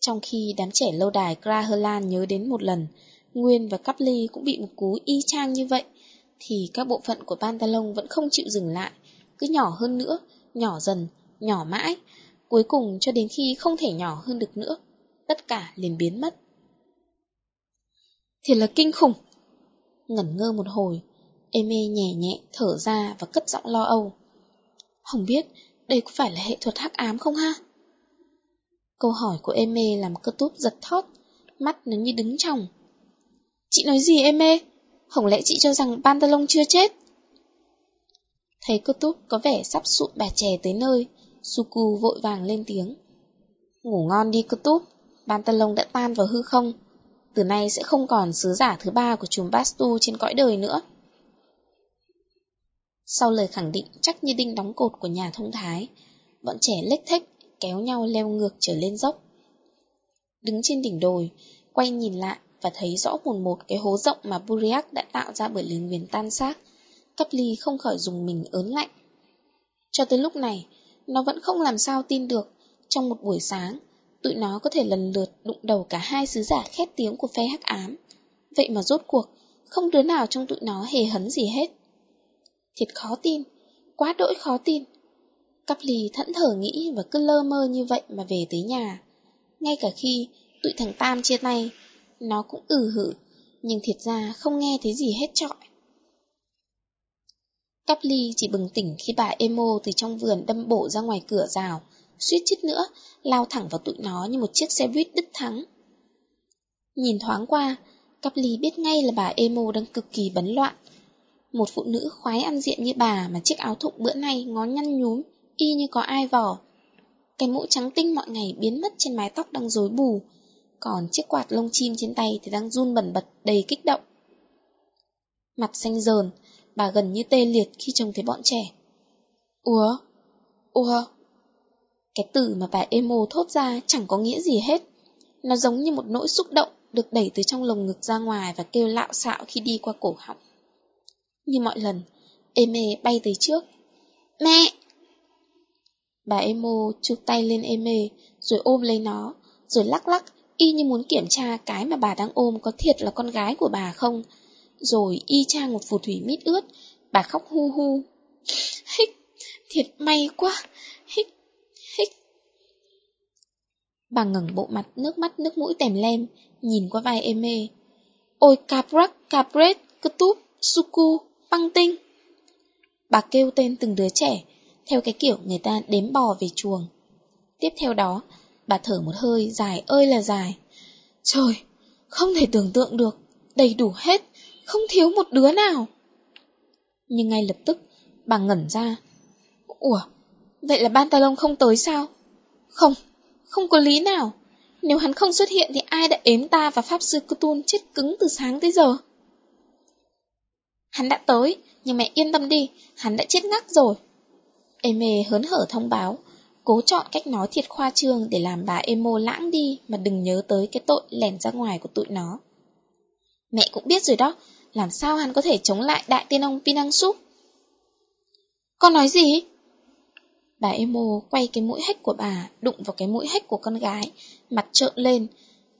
Trong khi đám trẻ lâu đài Graherlan nhớ đến một lần, Nguyên và Caply cũng bị một cú y chang như vậy, thì các bộ phận của Pantalon vẫn không chịu dừng lại, cứ nhỏ hơn nữa, nhỏ dần, nhỏ mãi, cuối cùng cho đến khi không thể nhỏ hơn được nữa, tất cả liền biến mất. Thiệt là kinh khủng! Ngẩn ngơ một hồi, Eme nhẹ nhẹ thở ra và cất giọng lo âu. Không biết đây có phải là hệ thuật hắc ám không ha? Câu hỏi của Eme làm cơ túp giật thót, mắt nó như đứng trong. Chị nói gì Eme? Không lẽ chị cho rằng Pantalon chưa chết? Thấy cơ túp có vẻ sắp sụn bà chè tới nơi, Suku vội vàng lên tiếng. Ngủ ngon đi cơ túp, Pantalon đã tan vào hư không. Từ nay sẽ không còn sứ giả thứ ba của chùm Bastu trên cõi đời nữa. Sau lời khẳng định chắc như đinh đóng cột của nhà thông thái, bọn trẻ lếch thách, kéo nhau leo ngược trở lên dốc. Đứng trên đỉnh đồi, quay nhìn lại và thấy rõ mồn một cái hố rộng mà Buriak đã tạo ra bởi lính nguyền tan xác. Cấp ly không khỏi dùng mình ớn lạnh. Cho tới lúc này, nó vẫn không làm sao tin được, trong một buổi sáng, tụi nó có thể lần lượt đụng đầu cả hai sứ giả khét tiếng của phe hắc ám. Vậy mà rốt cuộc, không đứa nào trong tụi nó hề hấn gì hết. Thiệt khó tin, quá đỗi khó tin. Cắp lì thẫn thờ nghĩ và cứ lơ mơ như vậy mà về tới nhà. Ngay cả khi tụi thằng Tam chia tay, nó cũng ừ hử, nhưng thiệt ra không nghe thấy gì hết trọi. Cắp ly chỉ bừng tỉnh khi bà Emo từ trong vườn đâm bổ ra ngoài cửa rào, suýt chút nữa, lao thẳng vào tụi nó như một chiếc xe buýt đứt thắng. Nhìn thoáng qua, Cắp ly biết ngay là bà Emo đang cực kỳ bấn loạn. Một phụ nữ khoái ăn diện như bà mà chiếc áo thụng bữa nay ngó nhăn nhúm, y như có ai vò. Cái mũ trắng tinh mọi ngày biến mất trên mái tóc đang rối bù, còn chiếc quạt lông chim trên tay thì đang run bẩn bật đầy kích động. Mặt xanh dờn, bà gần như tê liệt khi trông thấy bọn trẻ. Ủa? Ủa? Cái từ mà bà emo thốt ra chẳng có nghĩa gì hết. Nó giống như một nỗi xúc động được đẩy từ trong lồng ngực ra ngoài và kêu lạo xạo khi đi qua cổ họng. Như mọi lần, Eme bay tới trước. Mẹ! Bà Emo chụp tay lên Eme rồi ôm lấy nó, rồi lắc lắc y như muốn kiểm tra cái mà bà đang ôm có thiệt là con gái của bà không. Rồi y chang một phù thủy mít ướt, bà khóc hu hu. Hích, thiệt may quá, hích, hích. Bà ngẩng bộ mặt nước mắt nước mũi tèm lem, nhìn qua vai êm mê. Ôi Caprak, Capret, Ketup, Suku, Băng Tinh. Bà kêu tên từng đứa trẻ, theo cái kiểu người ta đếm bò về chuồng. Tiếp theo đó, bà thở một hơi dài ơi là dài. Trời, không thể tưởng tượng được, đầy đủ hết, không thiếu một đứa nào. Nhưng ngay lập tức, bà ngẩn ra. Ủa, vậy là ban talon không tới sao? Không, không có lý nào. Nếu hắn không xuất hiện thì ai đã ếm ta và Pháp Sư Cthulhu chết cứng từ sáng tới giờ? Hắn đã tới, nhưng mẹ yên tâm đi, hắn đã chết ngắc rồi. Eme hớn hở thông báo, cố chọn cách nói thiệt khoa trương để làm bà Emo lãng đi mà đừng nhớ tới cái tội lẻn ra ngoài của tụi nó. Mẹ cũng biết rồi đó, làm sao hắn có thể chống lại đại tiên ông Pinang Súp? Con nói gì? Bà Emo quay cái mũi hách của bà đụng vào cái mũi hách của con gái, mặt trợn lên,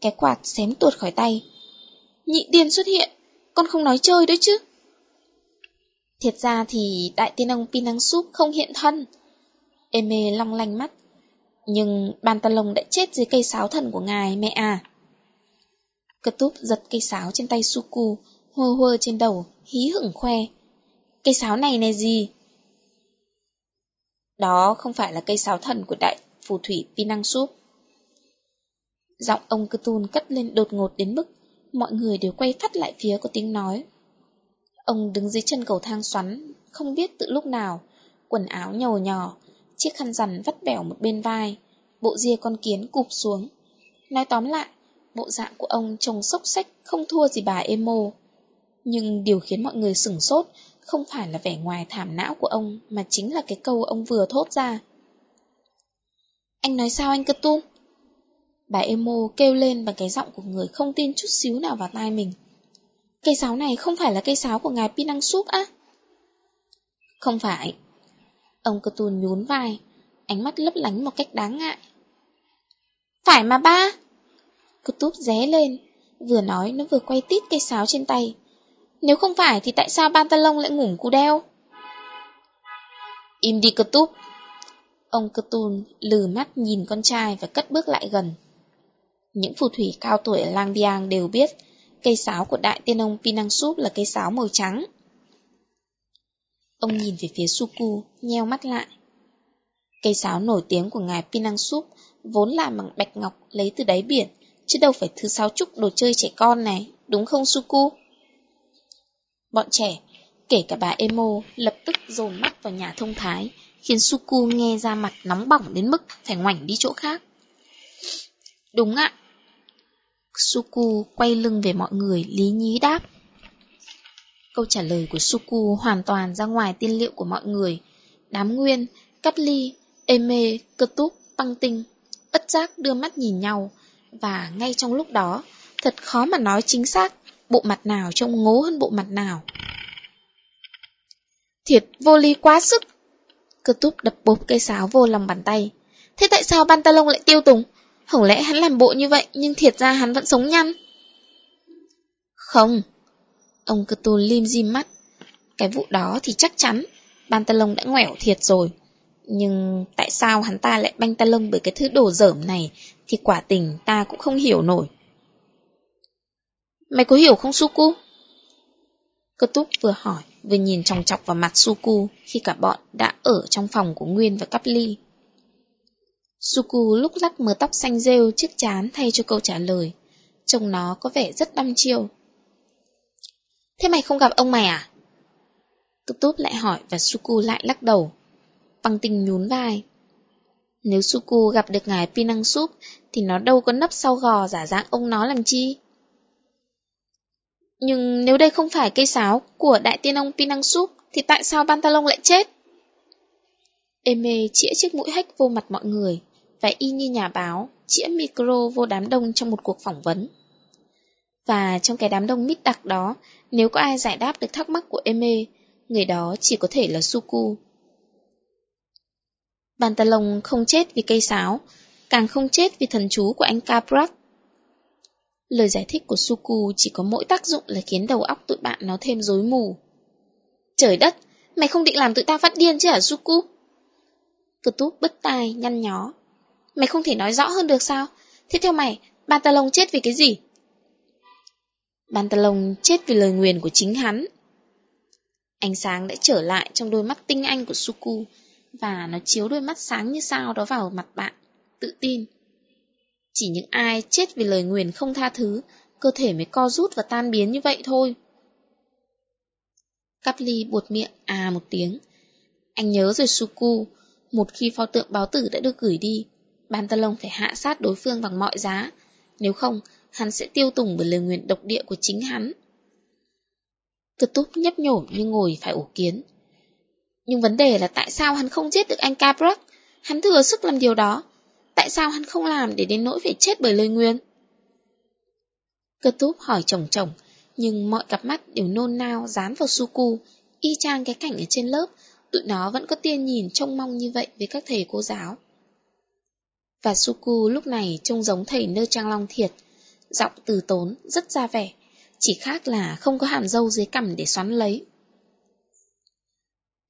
cái quạt xém tuột khỏi tay. Nhị điên xuất hiện, con không nói chơi đấy chứ. Thiệt ra thì đại tiên ông Pinang Súp không hiện thân. Eme long lanh mắt. Nhưng bàn tà lồng đã chết dưới cây sáo thần của ngài, mẹ à. Cơ túp giật cây sáo trên tay Suku, hơ hơ trên đầu, hí hửng khoe. Cây sáo này này gì? Đó không phải là cây sáo thần của đại phù thủy Pinang Súp. Giọng ông Cơ cất lên đột ngột đến mức mọi người đều quay phát lại phía có tiếng nói. Ông đứng dưới chân cầu thang xoắn, không biết từ lúc nào, quần áo nhầu nhò, chiếc khăn rằn vắt bẻo một bên vai, bộ ria con kiến cụp xuống. Nói tóm lại, bộ dạng của ông trông sốc sách không thua gì bà emo. Nhưng điều khiến mọi người sửng sốt không phải là vẻ ngoài thảm não của ông mà chính là cái câu ông vừa thốt ra. Anh nói sao anh cơ Tung? Bà emo kêu lên bằng cái giọng của người không tin chút xíu nào vào tai mình. Cây sáo này không phải là cây sáo của ngài Pinang Súp á? Không phải. Ông cơ tùn nhún vai, ánh mắt lấp lánh một cách đáng ngại. Phải mà ba! Cơ túp ré lên, vừa nói nó vừa quay tít cây sáo trên tay. Nếu không phải thì tại sao ban ta lông lại ngủng cú đeo? Im đi cơ túp! Ông cơ tùn lừ mắt nhìn con trai và cất bước lại gần. Những phù thủy cao tuổi ở Lang Biang đều biết cây sáo của đại tiên ông Pinang Súp là cây sáo màu trắng. Ông nhìn về phía Suku, nheo mắt lại. Cây sáo nổi tiếng của ngài Pinang Súp vốn là bằng bạch ngọc lấy từ đáy biển, chứ đâu phải thứ sáo trúc đồ chơi trẻ con này, đúng không Suku? Bọn trẻ, kể cả bà Emo, lập tức dồn mắt vào nhà thông thái, khiến Suku nghe ra mặt nóng bỏng đến mức phải ngoảnh đi chỗ khác. Đúng ạ, Suku quay lưng về mọi người, lý nhí đáp. Câu trả lời của Suku hoàn toàn ra ngoài tiên liệu của mọi người. Đám nguyên, cắt ly, eme, cơ túc, tăng tinh, ất giác đưa mắt nhìn nhau. Và ngay trong lúc đó, thật khó mà nói chính xác bộ mặt nào trông ngố hơn bộ mặt nào. Thiệt vô ly quá sức. Cơ túc đập bốp cây sáo vô lòng bàn tay. Thế tại sao Bantalong lại tiêu tùng? Không lẽ hắn làm bộ như vậy, nhưng thiệt ra hắn vẫn sống nhăn? Không. Ông cơ tôn lim dim mắt. Cái vụ đó thì chắc chắn, ban ta lông đã ngoẻo thiệt rồi. Nhưng tại sao hắn ta lại banh ta lông bởi cái thứ đồ dởm này thì quả tình ta cũng không hiểu nổi. Mày có hiểu không, Suku? Cơ túc vừa hỏi, vừa nhìn chòng chọc vào mặt Suku khi cả bọn đã ở trong phòng của Nguyên và Cắp Ly. Suku lúc lắc mớ tóc xanh rêu chiếc chán thay cho câu trả lời. Trông nó có vẻ rất đăm chiêu. Thế mày không gặp ông mày à? Túp túp lại hỏi và Suku lại lắc đầu. Băng tinh nhún vai. Nếu Suku gặp được ngài Pinang Sup thì nó đâu có nấp sau gò giả dạng ông nó làm chi. Nhưng nếu đây không phải cây sáo của đại tiên ông Pinang Sup thì tại sao Bantalong lại chết? Eme chĩa chiếc mũi hách vô mặt mọi người và y như nhà báo, chĩa micro vô đám đông trong một cuộc phỏng vấn. Và trong cái đám đông mít đặc đó, nếu có ai giải đáp được thắc mắc của Eme, người đó chỉ có thể là Suku. Bàn tà lồng không chết vì cây sáo, càng không chết vì thần chú của anh Caprat. Lời giải thích của Suku chỉ có mỗi tác dụng là khiến đầu óc tụi bạn nó thêm rối mù. Trời đất, mày không định làm tụi ta phát điên chứ hả Suku? Cơ túp bứt tai, nhăn nhó. Mày không thể nói rõ hơn được sao? Thế theo mày, Bantalon chết vì cái gì? Bantalon chết vì lời nguyền của chính hắn. Ánh sáng đã trở lại trong đôi mắt tinh anh của Suku, và nó chiếu đôi mắt sáng như sao đó vào mặt bạn, tự tin. Chỉ những ai chết vì lời nguyền không tha thứ, cơ thể mới co rút và tan biến như vậy thôi. Cắp ly buột miệng à một tiếng. Anh nhớ rồi Suku, một khi pho tượng báo tử đã được gửi đi, Bantalon phải hạ sát đối phương bằng mọi giá, nếu không, hắn sẽ tiêu tùng bởi lời nguyện độc địa của chính hắn. Cơ túc nhấp nhổm như ngồi phải ổ kiến. Nhưng vấn đề là tại sao hắn không giết được anh Caprak? Hắn thừa sức làm điều đó. Tại sao hắn không làm để đến nỗi phải chết bởi lời nguyên? Cơ túc hỏi chồng chồng, nhưng mọi cặp mắt đều nôn nao dán vào Suku, y chang cái cảnh ở trên lớp, tụi nó vẫn có tiên nhìn trông mong như vậy với các thầy cô giáo. Và Suku lúc này trông giống thầy nơ trang long thiệt, giọng từ tốn, rất ra vẻ, chỉ khác là không có hàm dâu dưới cằm để xoắn lấy.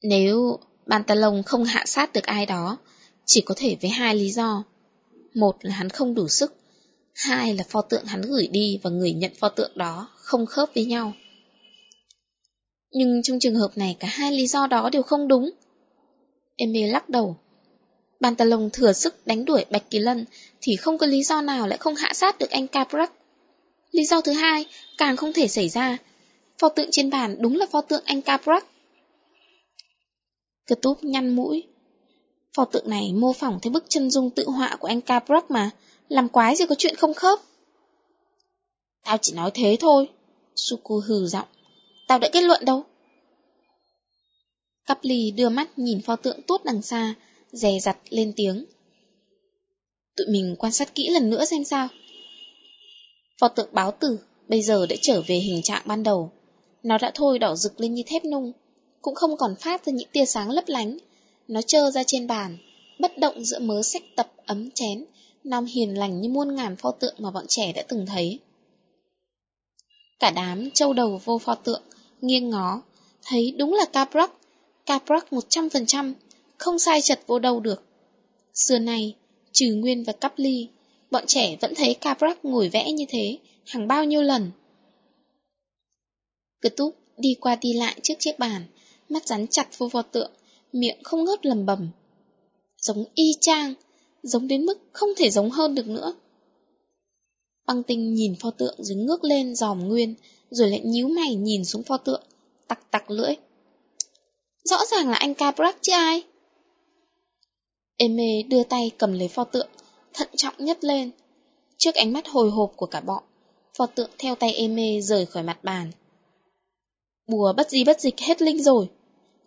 Nếu bàn tay lông không hạ sát được ai đó, chỉ có thể với hai lý do. Một là hắn không đủ sức, hai là pho tượng hắn gửi đi và người nhận pho tượng đó không khớp với nhau. Nhưng trong trường hợp này cả hai lý do đó đều không đúng. Emil lắc đầu. Bàn tà lồng thừa sức đánh đuổi Bạch Kỳ Lân thì không có lý do nào lại không hạ sát được anh Caprak. Lý do thứ hai càng không thể xảy ra. Pho tượng trên bàn đúng là pho tượng anh Caprak. Cơ túp nhăn mũi. Pho tượng này mô phỏng theo bức chân dung tự họa của anh Caprak mà, làm quái gì có chuyện không khớp. Tao chỉ nói thế thôi. Suku hừ giọng. Tao đã kết luận đâu. Cắp lì đưa mắt nhìn pho tượng tuốt đằng xa, dè dặt lên tiếng. Tụi mình quan sát kỹ lần nữa xem sao. Pho tượng báo tử bây giờ đã trở về hình trạng ban đầu. Nó đã thôi đỏ rực lên như thép nung, cũng không còn phát ra những tia sáng lấp lánh. Nó trơ ra trên bàn, bất động giữa mớ sách tập ấm chén, nằm hiền lành như muôn ngàn pho tượng mà bọn trẻ đã từng thấy. Cả đám trâu đầu vô pho tượng, nghiêng ngó, thấy đúng là Caprock, Caprock 100%, không sai chật vô đâu được. Xưa nay, trừ Nguyên và Cắp Ly, bọn trẻ vẫn thấy Caprac ngồi vẽ như thế, hàng bao nhiêu lần. Cứ túc đi qua đi lại trước chiếc bàn, mắt rắn chặt vô pho tượng, miệng không ngớt lầm bầm. Giống y chang, giống đến mức không thể giống hơn được nữa. Băng tinh nhìn pho tượng rồi ngước lên dòm nguyên, rồi lại nhíu mày nhìn xuống pho tượng, tặc tặc lưỡi. Rõ ràng là anh Caprac chứ ai? Eme đưa tay cầm lấy pho tượng, thận trọng nhất lên. Trước ánh mắt hồi hộp của cả bọn, pho tượng theo tay Eme rời khỏi mặt bàn. Bùa bất di bất dịch hết linh rồi.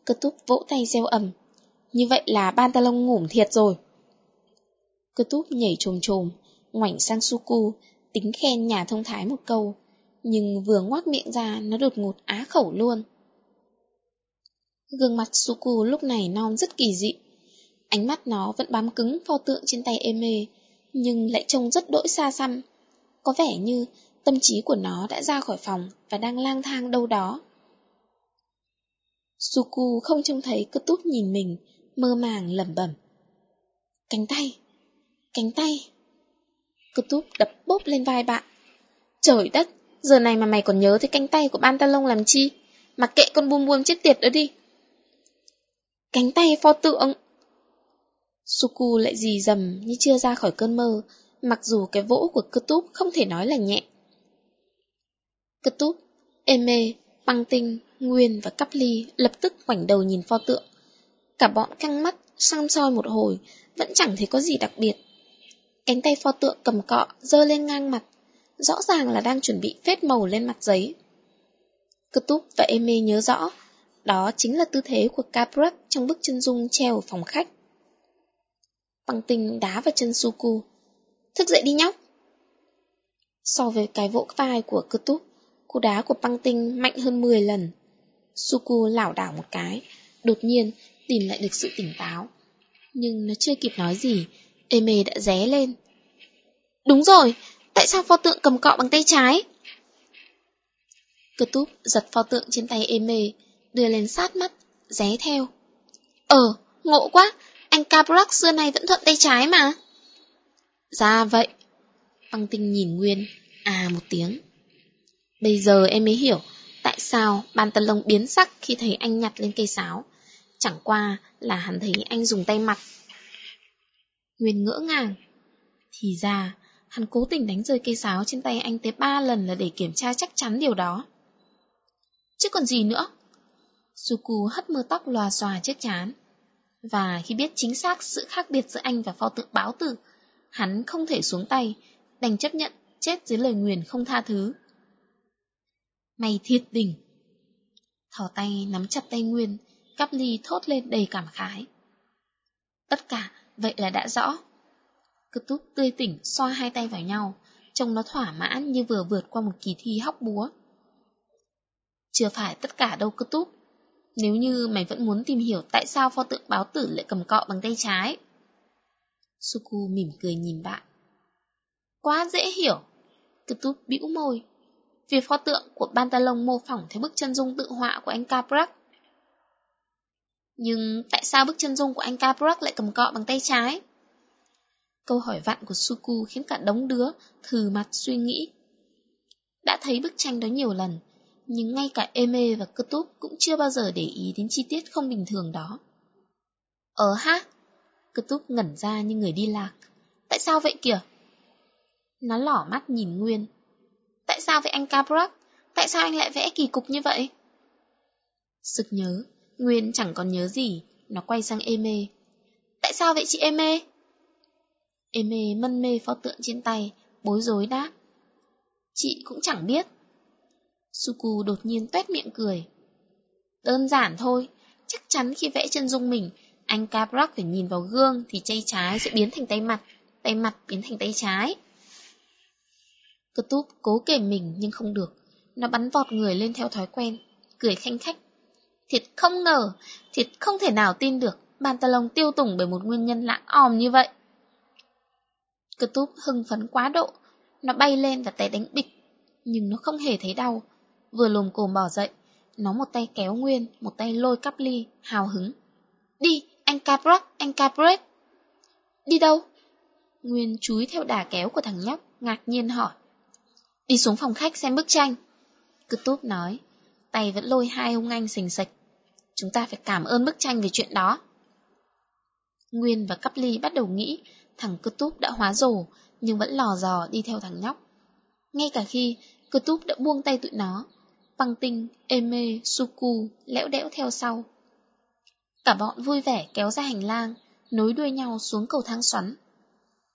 Cơ túc vỗ tay reo ầm. Như vậy là ban ta lông ngủm thiệt rồi. Cơ túc nhảy trồm trồm, ngoảnh sang Suku, tính khen nhà thông thái một câu. Nhưng vừa ngoác miệng ra, nó đột ngột á khẩu luôn. Gương mặt Suku lúc này non rất kỳ dị. Ánh mắt nó vẫn bám cứng pho tượng trên tay Eme, nhưng lại trông rất đỗi xa xăm. Có vẻ như tâm trí của nó đã ra khỏi phòng và đang lang thang đâu đó. Suku không trông thấy cứ túc nhìn mình, mơ màng lẩm bẩm. Cánh tay, cánh tay. Cứ túc đập bốp lên vai bạn. Trời đất, giờ này mà mày còn nhớ thấy cánh tay của ban ta lông làm chi? Mặc kệ con buông buông chết tiệt đó đi. Cánh tay pho tượng. Suku lại dì dầm như chưa ra khỏi cơn mơ, mặc dù cái vỗ của cơ túp không thể nói là nhẹ. Cơ túp, Eme, Băng Tinh, Nguyên và Cắp Ly lập tức ngoảnh đầu nhìn pho tượng. Cả bọn căng mắt, xăm soi một hồi, vẫn chẳng thấy có gì đặc biệt. Cánh tay pho tượng cầm cọ, dơ lên ngang mặt, rõ ràng là đang chuẩn bị phết màu lên mặt giấy. Cơ túp và Eme nhớ rõ, đó chính là tư thế của Caprak trong bức chân dung treo ở phòng khách. Băng tinh đá vào chân Suku. Thức dậy đi nhóc! So với cái vỗ vai của cơ túc, cú đá của băng tinh mạnh hơn 10 lần. Suku lảo đảo một cái, đột nhiên tìm lại được sự tỉnh táo. Nhưng nó chưa kịp nói gì, Eme đã ré lên. Đúng rồi, Tại sao pho tượng cầm cọ bằng tay trái? Cơ túp giật pho tượng trên tay Eme, đưa lên sát mắt, ré theo. Ờ, ngộ quá, anh Caprock xưa nay vẫn thuận tay trái mà. Ra vậy. Băng tinh nhìn Nguyên, à một tiếng. Bây giờ em mới hiểu tại sao bàn tân lông biến sắc khi thấy anh nhặt lên cây sáo. Chẳng qua là hắn thấy anh dùng tay mặt. Nguyên ngỡ ngàng. Thì ra, hắn cố tình đánh rơi cây sáo trên tay anh tới ba lần là để kiểm tra chắc chắn điều đó. Chứ còn gì nữa? Suku hất mưa tóc lòa xòa trước chán. Và khi biết chính xác sự khác biệt giữa anh và pho tượng báo tử, hắn không thể xuống tay, đành chấp nhận chết dưới lời nguyền không tha thứ. Mày thiệt đỉnh. Thỏ tay nắm chặt tay Nguyên, cắp ly thốt lên đầy cảm khái. Tất cả, vậy là đã rõ. Cứ túc tươi tỉnh xoa hai tay vào nhau, trông nó thỏa mãn như vừa vượt qua một kỳ thi hóc búa. Chưa phải tất cả đâu cứ túc. Nếu như mày vẫn muốn tìm hiểu tại sao pho tượng báo tử lại cầm cọ bằng tay trái. Suku mỉm cười nhìn bạn. Quá dễ hiểu. Cơ bĩu môi. việc pho tượng của Bantalon mô phỏng theo bức chân dung tự họa của anh Caprak. Nhưng tại sao bức chân dung của anh Caprak lại cầm cọ bằng tay trái? Câu hỏi vặn của Suku khiến cả đống đứa thừ mặt suy nghĩ. Đã thấy bức tranh đó nhiều lần, nhưng ngay cả Eme và Cơ Túp cũng chưa bao giờ để ý đến chi tiết không bình thường đó. Ờ ha? Cơ Túp ngẩn ra như người đi lạc. Tại sao vậy kìa? Nó lỏ mắt nhìn Nguyên. Tại sao vậy anh Caprak? Tại sao anh lại vẽ kỳ cục như vậy? Sực nhớ, Nguyên chẳng còn nhớ gì, nó quay sang Eme. Tại sao vậy chị Eme? Eme mân mê pho tượng trên tay, bối rối đáp. Chị cũng chẳng biết. Suku đột nhiên tuét miệng cười. Đơn giản thôi, chắc chắn khi vẽ chân dung mình, anh Caprock phải nhìn vào gương thì tay trái sẽ biến thành tay mặt, tay mặt biến thành tay trái. Cơ túp cố kể mình nhưng không được, nó bắn vọt người lên theo thói quen, cười khanh khách. Thiệt không ngờ, thiệt không thể nào tin được, bàn tà lông tiêu tùng bởi một nguyên nhân lãng òm như vậy. Cơ túp hưng phấn quá độ, nó bay lên và té đánh bịch, nhưng nó không hề thấy đau, vừa lồm cồm bỏ dậy, nó một tay kéo Nguyên, một tay lôi cắp ly, hào hứng. Đi, anh Caprak, anh Caprak. Đi đâu? Nguyên chúi theo đà kéo của thằng nhóc, ngạc nhiên hỏi. Đi xuống phòng khách xem bức tranh. Cứ túp nói, tay vẫn lôi hai ông anh sình sạch. Chúng ta phải cảm ơn bức tranh về chuyện đó. Nguyên và Cắp Ly bắt đầu nghĩ thằng cơ túp đã hóa rồ, nhưng vẫn lò dò đi theo thằng nhóc. Ngay cả khi cơ túp đã buông tay tụi nó, Băng tinh, Eme, Suku lẽo đẽo theo sau. Cả bọn vui vẻ kéo ra hành lang, nối đuôi nhau xuống cầu thang xoắn.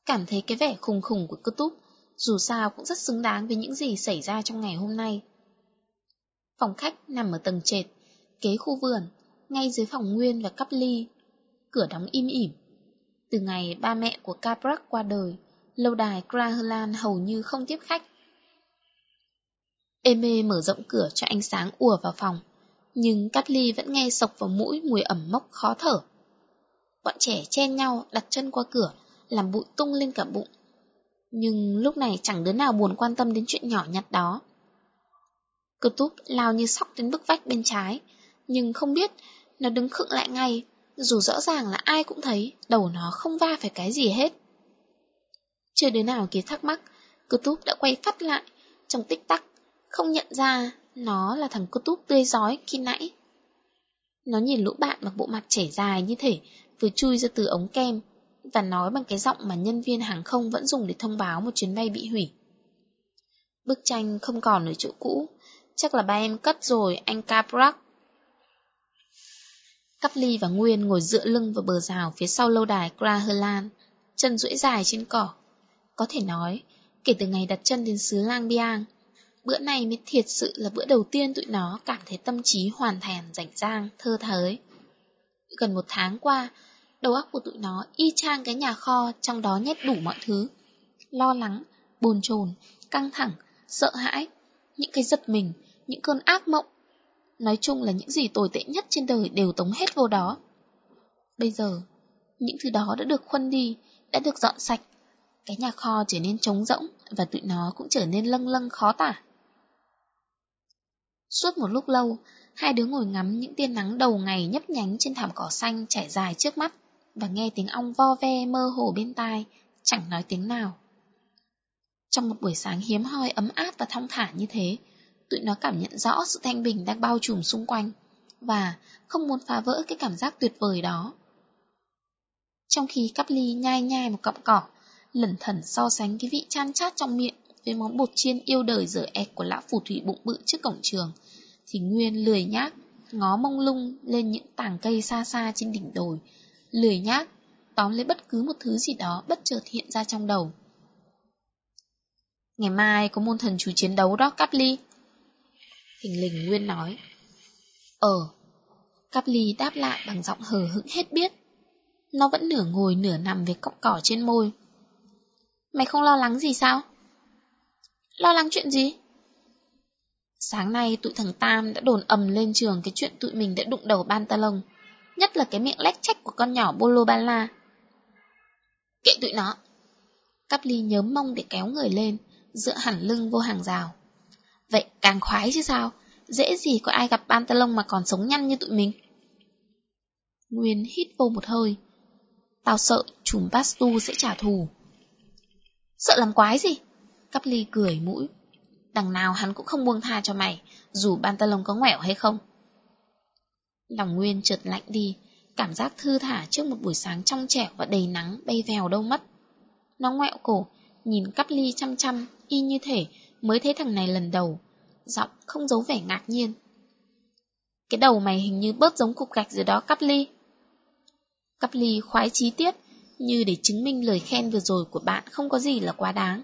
Cảm thấy cái vẻ khùng khùng của cơ túp, dù sao cũng rất xứng đáng với những gì xảy ra trong ngày hôm nay. Phòng khách nằm ở tầng trệt, kế khu vườn, ngay dưới phòng Nguyên và cắp ly. Cửa đóng im ỉm. Từ ngày ba mẹ của Caprak qua đời, lâu đài Kraherlan hầu như không tiếp khách. Eme mở rộng cửa cho ánh sáng ùa vào phòng, nhưng Cát Ly vẫn nghe sộc vào mũi mùi ẩm mốc khó thở. Bọn trẻ chen nhau đặt chân qua cửa, làm bụi tung lên cả bụng. Nhưng lúc này chẳng đứa nào buồn quan tâm đến chuyện nhỏ nhặt đó. Cơ túc lao như sóc đến bức vách bên trái, nhưng không biết nó đứng khựng lại ngay, dù rõ ràng là ai cũng thấy đầu nó không va phải cái gì hết. Chưa đứa nào kia thắc mắc, cơ túc đã quay phát lại, trong tích tắc không nhận ra nó là thằng cô túp tươi giói khi nãy. Nó nhìn lũ bạn mặc bộ mặt trẻ dài như thể vừa chui ra từ ống kem và nói bằng cái giọng mà nhân viên hàng không vẫn dùng để thông báo một chuyến bay bị hủy. Bức tranh không còn ở chỗ cũ, chắc là ba em cất rồi, anh Caprak. Cắp ly và Nguyên ngồi dựa lưng vào bờ rào phía sau lâu đài Graherlan, chân duỗi dài trên cỏ. Có thể nói, kể từ ngày đặt chân đến xứ Lang Biang, Bữa này mới thiệt sự là bữa đầu tiên tụi nó cảm thấy tâm trí hoàn thành rảnh rang, thơ thới. Gần một tháng qua, đầu óc của tụi nó y chang cái nhà kho trong đó nhét đủ mọi thứ. Lo lắng, bồn chồn, căng thẳng, sợ hãi, những cái giật mình, những cơn ác mộng. Nói chung là những gì tồi tệ nhất trên đời đều tống hết vô đó. Bây giờ, những thứ đó đã được khuân đi, đã được dọn sạch. Cái nhà kho trở nên trống rỗng, và tụi nó cũng trở nên lâng lâng khó tả. Suốt một lúc lâu, hai đứa ngồi ngắm những tia nắng đầu ngày nhấp nhánh trên thảm cỏ xanh trải dài trước mắt và nghe tiếng ong vo ve mơ hồ bên tai, chẳng nói tiếng nào. Trong một buổi sáng hiếm hoi ấm áp và thong thả như thế, tụi nó cảm nhận rõ sự thanh bình đang bao trùm xung quanh và không muốn phá vỡ cái cảm giác tuyệt vời đó. Trong khi cắp ly nhai nhai một cọng cỏ, lẩn thẩn so sánh cái vị chan chát trong miệng với món bột chiên yêu đời dở ẹt của lão phù thủy bụng bự trước cổng trường, thì Nguyên lười nhác, ngó mông lung lên những tảng cây xa xa trên đỉnh đồi, lười nhác, tóm lấy bất cứ một thứ gì đó bất chợt hiện ra trong đầu. Ngày mai có môn thần chú chiến đấu đó, Cáp Ly. Thình lình Nguyên nói. Ờ. Cáp Ly đáp lại bằng giọng hờ hững hết biết. Nó vẫn nửa ngồi nửa nằm với cọng cỏ trên môi. Mày không lo lắng gì sao? Lo lắng chuyện gì? Sáng nay tụi thằng Tam đã đồn ầm lên trường cái chuyện tụi mình đã đụng đầu ban ta lông. Nhất là cái miệng lách trách của con nhỏ Bolo Bala. Kệ tụi nó. Cắp ly nhớm mông để kéo người lên, dựa hẳn lưng vô hàng rào. Vậy càng khoái chứ sao? Dễ gì có ai gặp ban ta lông mà còn sống nhăn như tụi mình. Nguyên hít vô một hơi. Tao sợ chùm Bastu sẽ trả thù. Sợ làm quái gì? Cắp ly cười mũi. Đằng nào hắn cũng không buông tha cho mày, dù ban có ngoẻo hay không. Lòng Nguyên trượt lạnh đi, cảm giác thư thả trước một buổi sáng trong trẻo và đầy nắng bay vèo đâu mất. Nó ngoẹo cổ, nhìn cắp ly chăm chăm, y như thể mới thấy thằng này lần đầu, giọng không giấu vẻ ngạc nhiên. Cái đầu mày hình như bớt giống cục gạch rồi đó cắp ly. Cắp ly khoái chí tiết, như để chứng minh lời khen vừa rồi của bạn không có gì là quá đáng.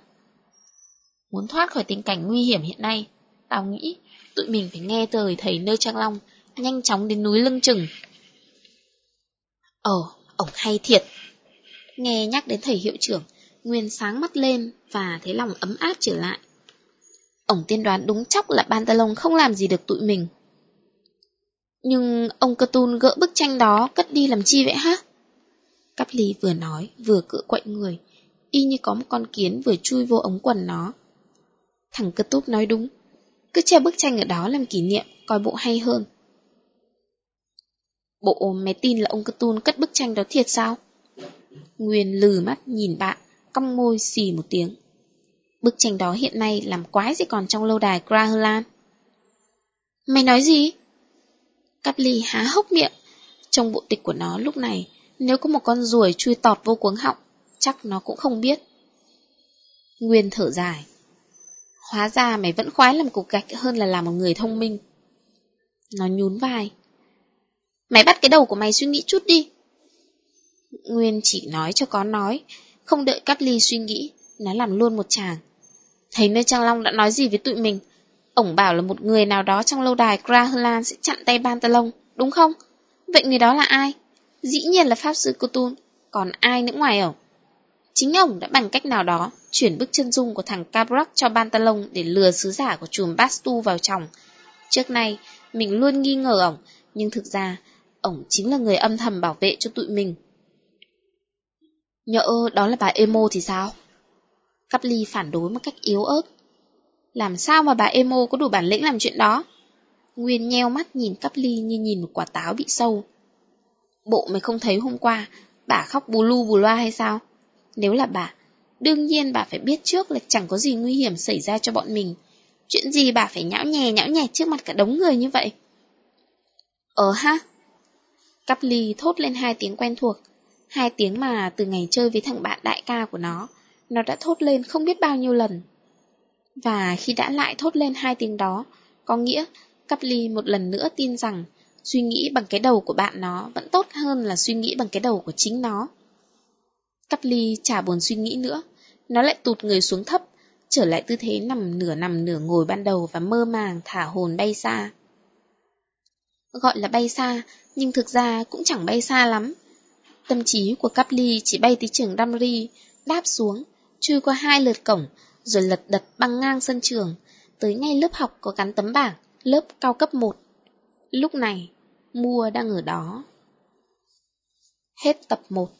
Muốn thoát khỏi tình cảnh nguy hiểm hiện nay, tao nghĩ tụi mình phải nghe lời thầy nơi Trang Long, nhanh chóng đến núi lưng chừng. Ờ, Ồ, ổng hay thiệt. Nghe nhắc đến thầy hiệu trưởng, Nguyên sáng mắt lên và thấy lòng ấm áp trở lại. Ổng tiên đoán đúng chóc là ban ta không làm gì được tụi mình. Nhưng ông cơ tun gỡ bức tranh đó cất đi làm chi vậy hả? Cắp ly vừa nói, vừa cựa quậy người, y như có một con kiến vừa chui vô ống quần nó. Thằng cơ túp nói đúng, cứ treo bức tranh ở đó làm kỷ niệm, coi bộ hay hơn. Bộ mày tin là ông cơ tun cất bức tranh đó thiệt sao? Nguyên lừ mắt nhìn bạn, cong môi xì một tiếng. Bức tranh đó hiện nay làm quái gì còn trong lâu đài Grahalan. Mày nói gì? Cắp ly há hốc miệng. Trong bộ tịch của nó lúc này, nếu có một con ruồi chui tọt vô cuống họng, chắc nó cũng không biết. Nguyên thở dài. Hóa ra mày vẫn khoái làm cục gạch hơn là làm một người thông minh. Nó nhún vai. Mày bắt cái đầu của mày suy nghĩ chút đi. Nguyên chỉ nói cho có nói, không đợi Cát Ly suy nghĩ, nó làm luôn một chàng. Thấy nơi Trang Long đã nói gì với tụi mình? Ổng bảo là một người nào đó trong lâu đài Kraherlan sẽ chặn tay Ban đúng không? Vậy người đó là ai? Dĩ nhiên là Pháp Sư Cotun, còn ai nữa ngoài ổng? Chính ổng đã bằng cách nào đó chuyển bức chân dung của thằng Cabrak cho Ban để lừa sứ giả của chùm Bastu vào chồng. Trước nay, mình luôn nghi ngờ ổng, nhưng thực ra, ổng chính là người âm thầm bảo vệ cho tụi mình. Nhỡ đó là bà Emo thì sao? Cắp ly phản đối một cách yếu ớt. Làm sao mà bà Emo có đủ bản lĩnh làm chuyện đó? Nguyên nheo mắt nhìn cắp ly như nhìn một quả táo bị sâu. Bộ mày không thấy hôm qua, bà khóc bù lu bù loa hay sao? Nếu là bà, đương nhiên bà phải biết trước là chẳng có gì nguy hiểm xảy ra cho bọn mình. Chuyện gì bà phải nhão nhè nhão nhè trước mặt cả đống người như vậy? Ờ ha? Cắp ly thốt lên hai tiếng quen thuộc, hai tiếng mà từ ngày chơi với thằng bạn đại ca của nó, nó đã thốt lên không biết bao nhiêu lần. Và khi đã lại thốt lên hai tiếng đó, có nghĩa Cắp ly một lần nữa tin rằng suy nghĩ bằng cái đầu của bạn nó vẫn tốt hơn là suy nghĩ bằng cái đầu của chính nó. Cắt ly chả buồn suy nghĩ nữa, nó lại tụt người xuống thấp, trở lại tư thế nằm nửa nằm nửa ngồi ban đầu và mơ màng thả hồn bay xa. Gọi là bay xa, nhưng thực ra cũng chẳng bay xa lắm. Tâm trí của Cắp ly chỉ bay tới trường Damri, đáp xuống, chui qua hai lượt cổng, rồi lật đật băng ngang sân trường, tới ngay lớp học có gắn tấm bảng, lớp cao cấp 1. Lúc này, mua đang ở đó. Hết tập 1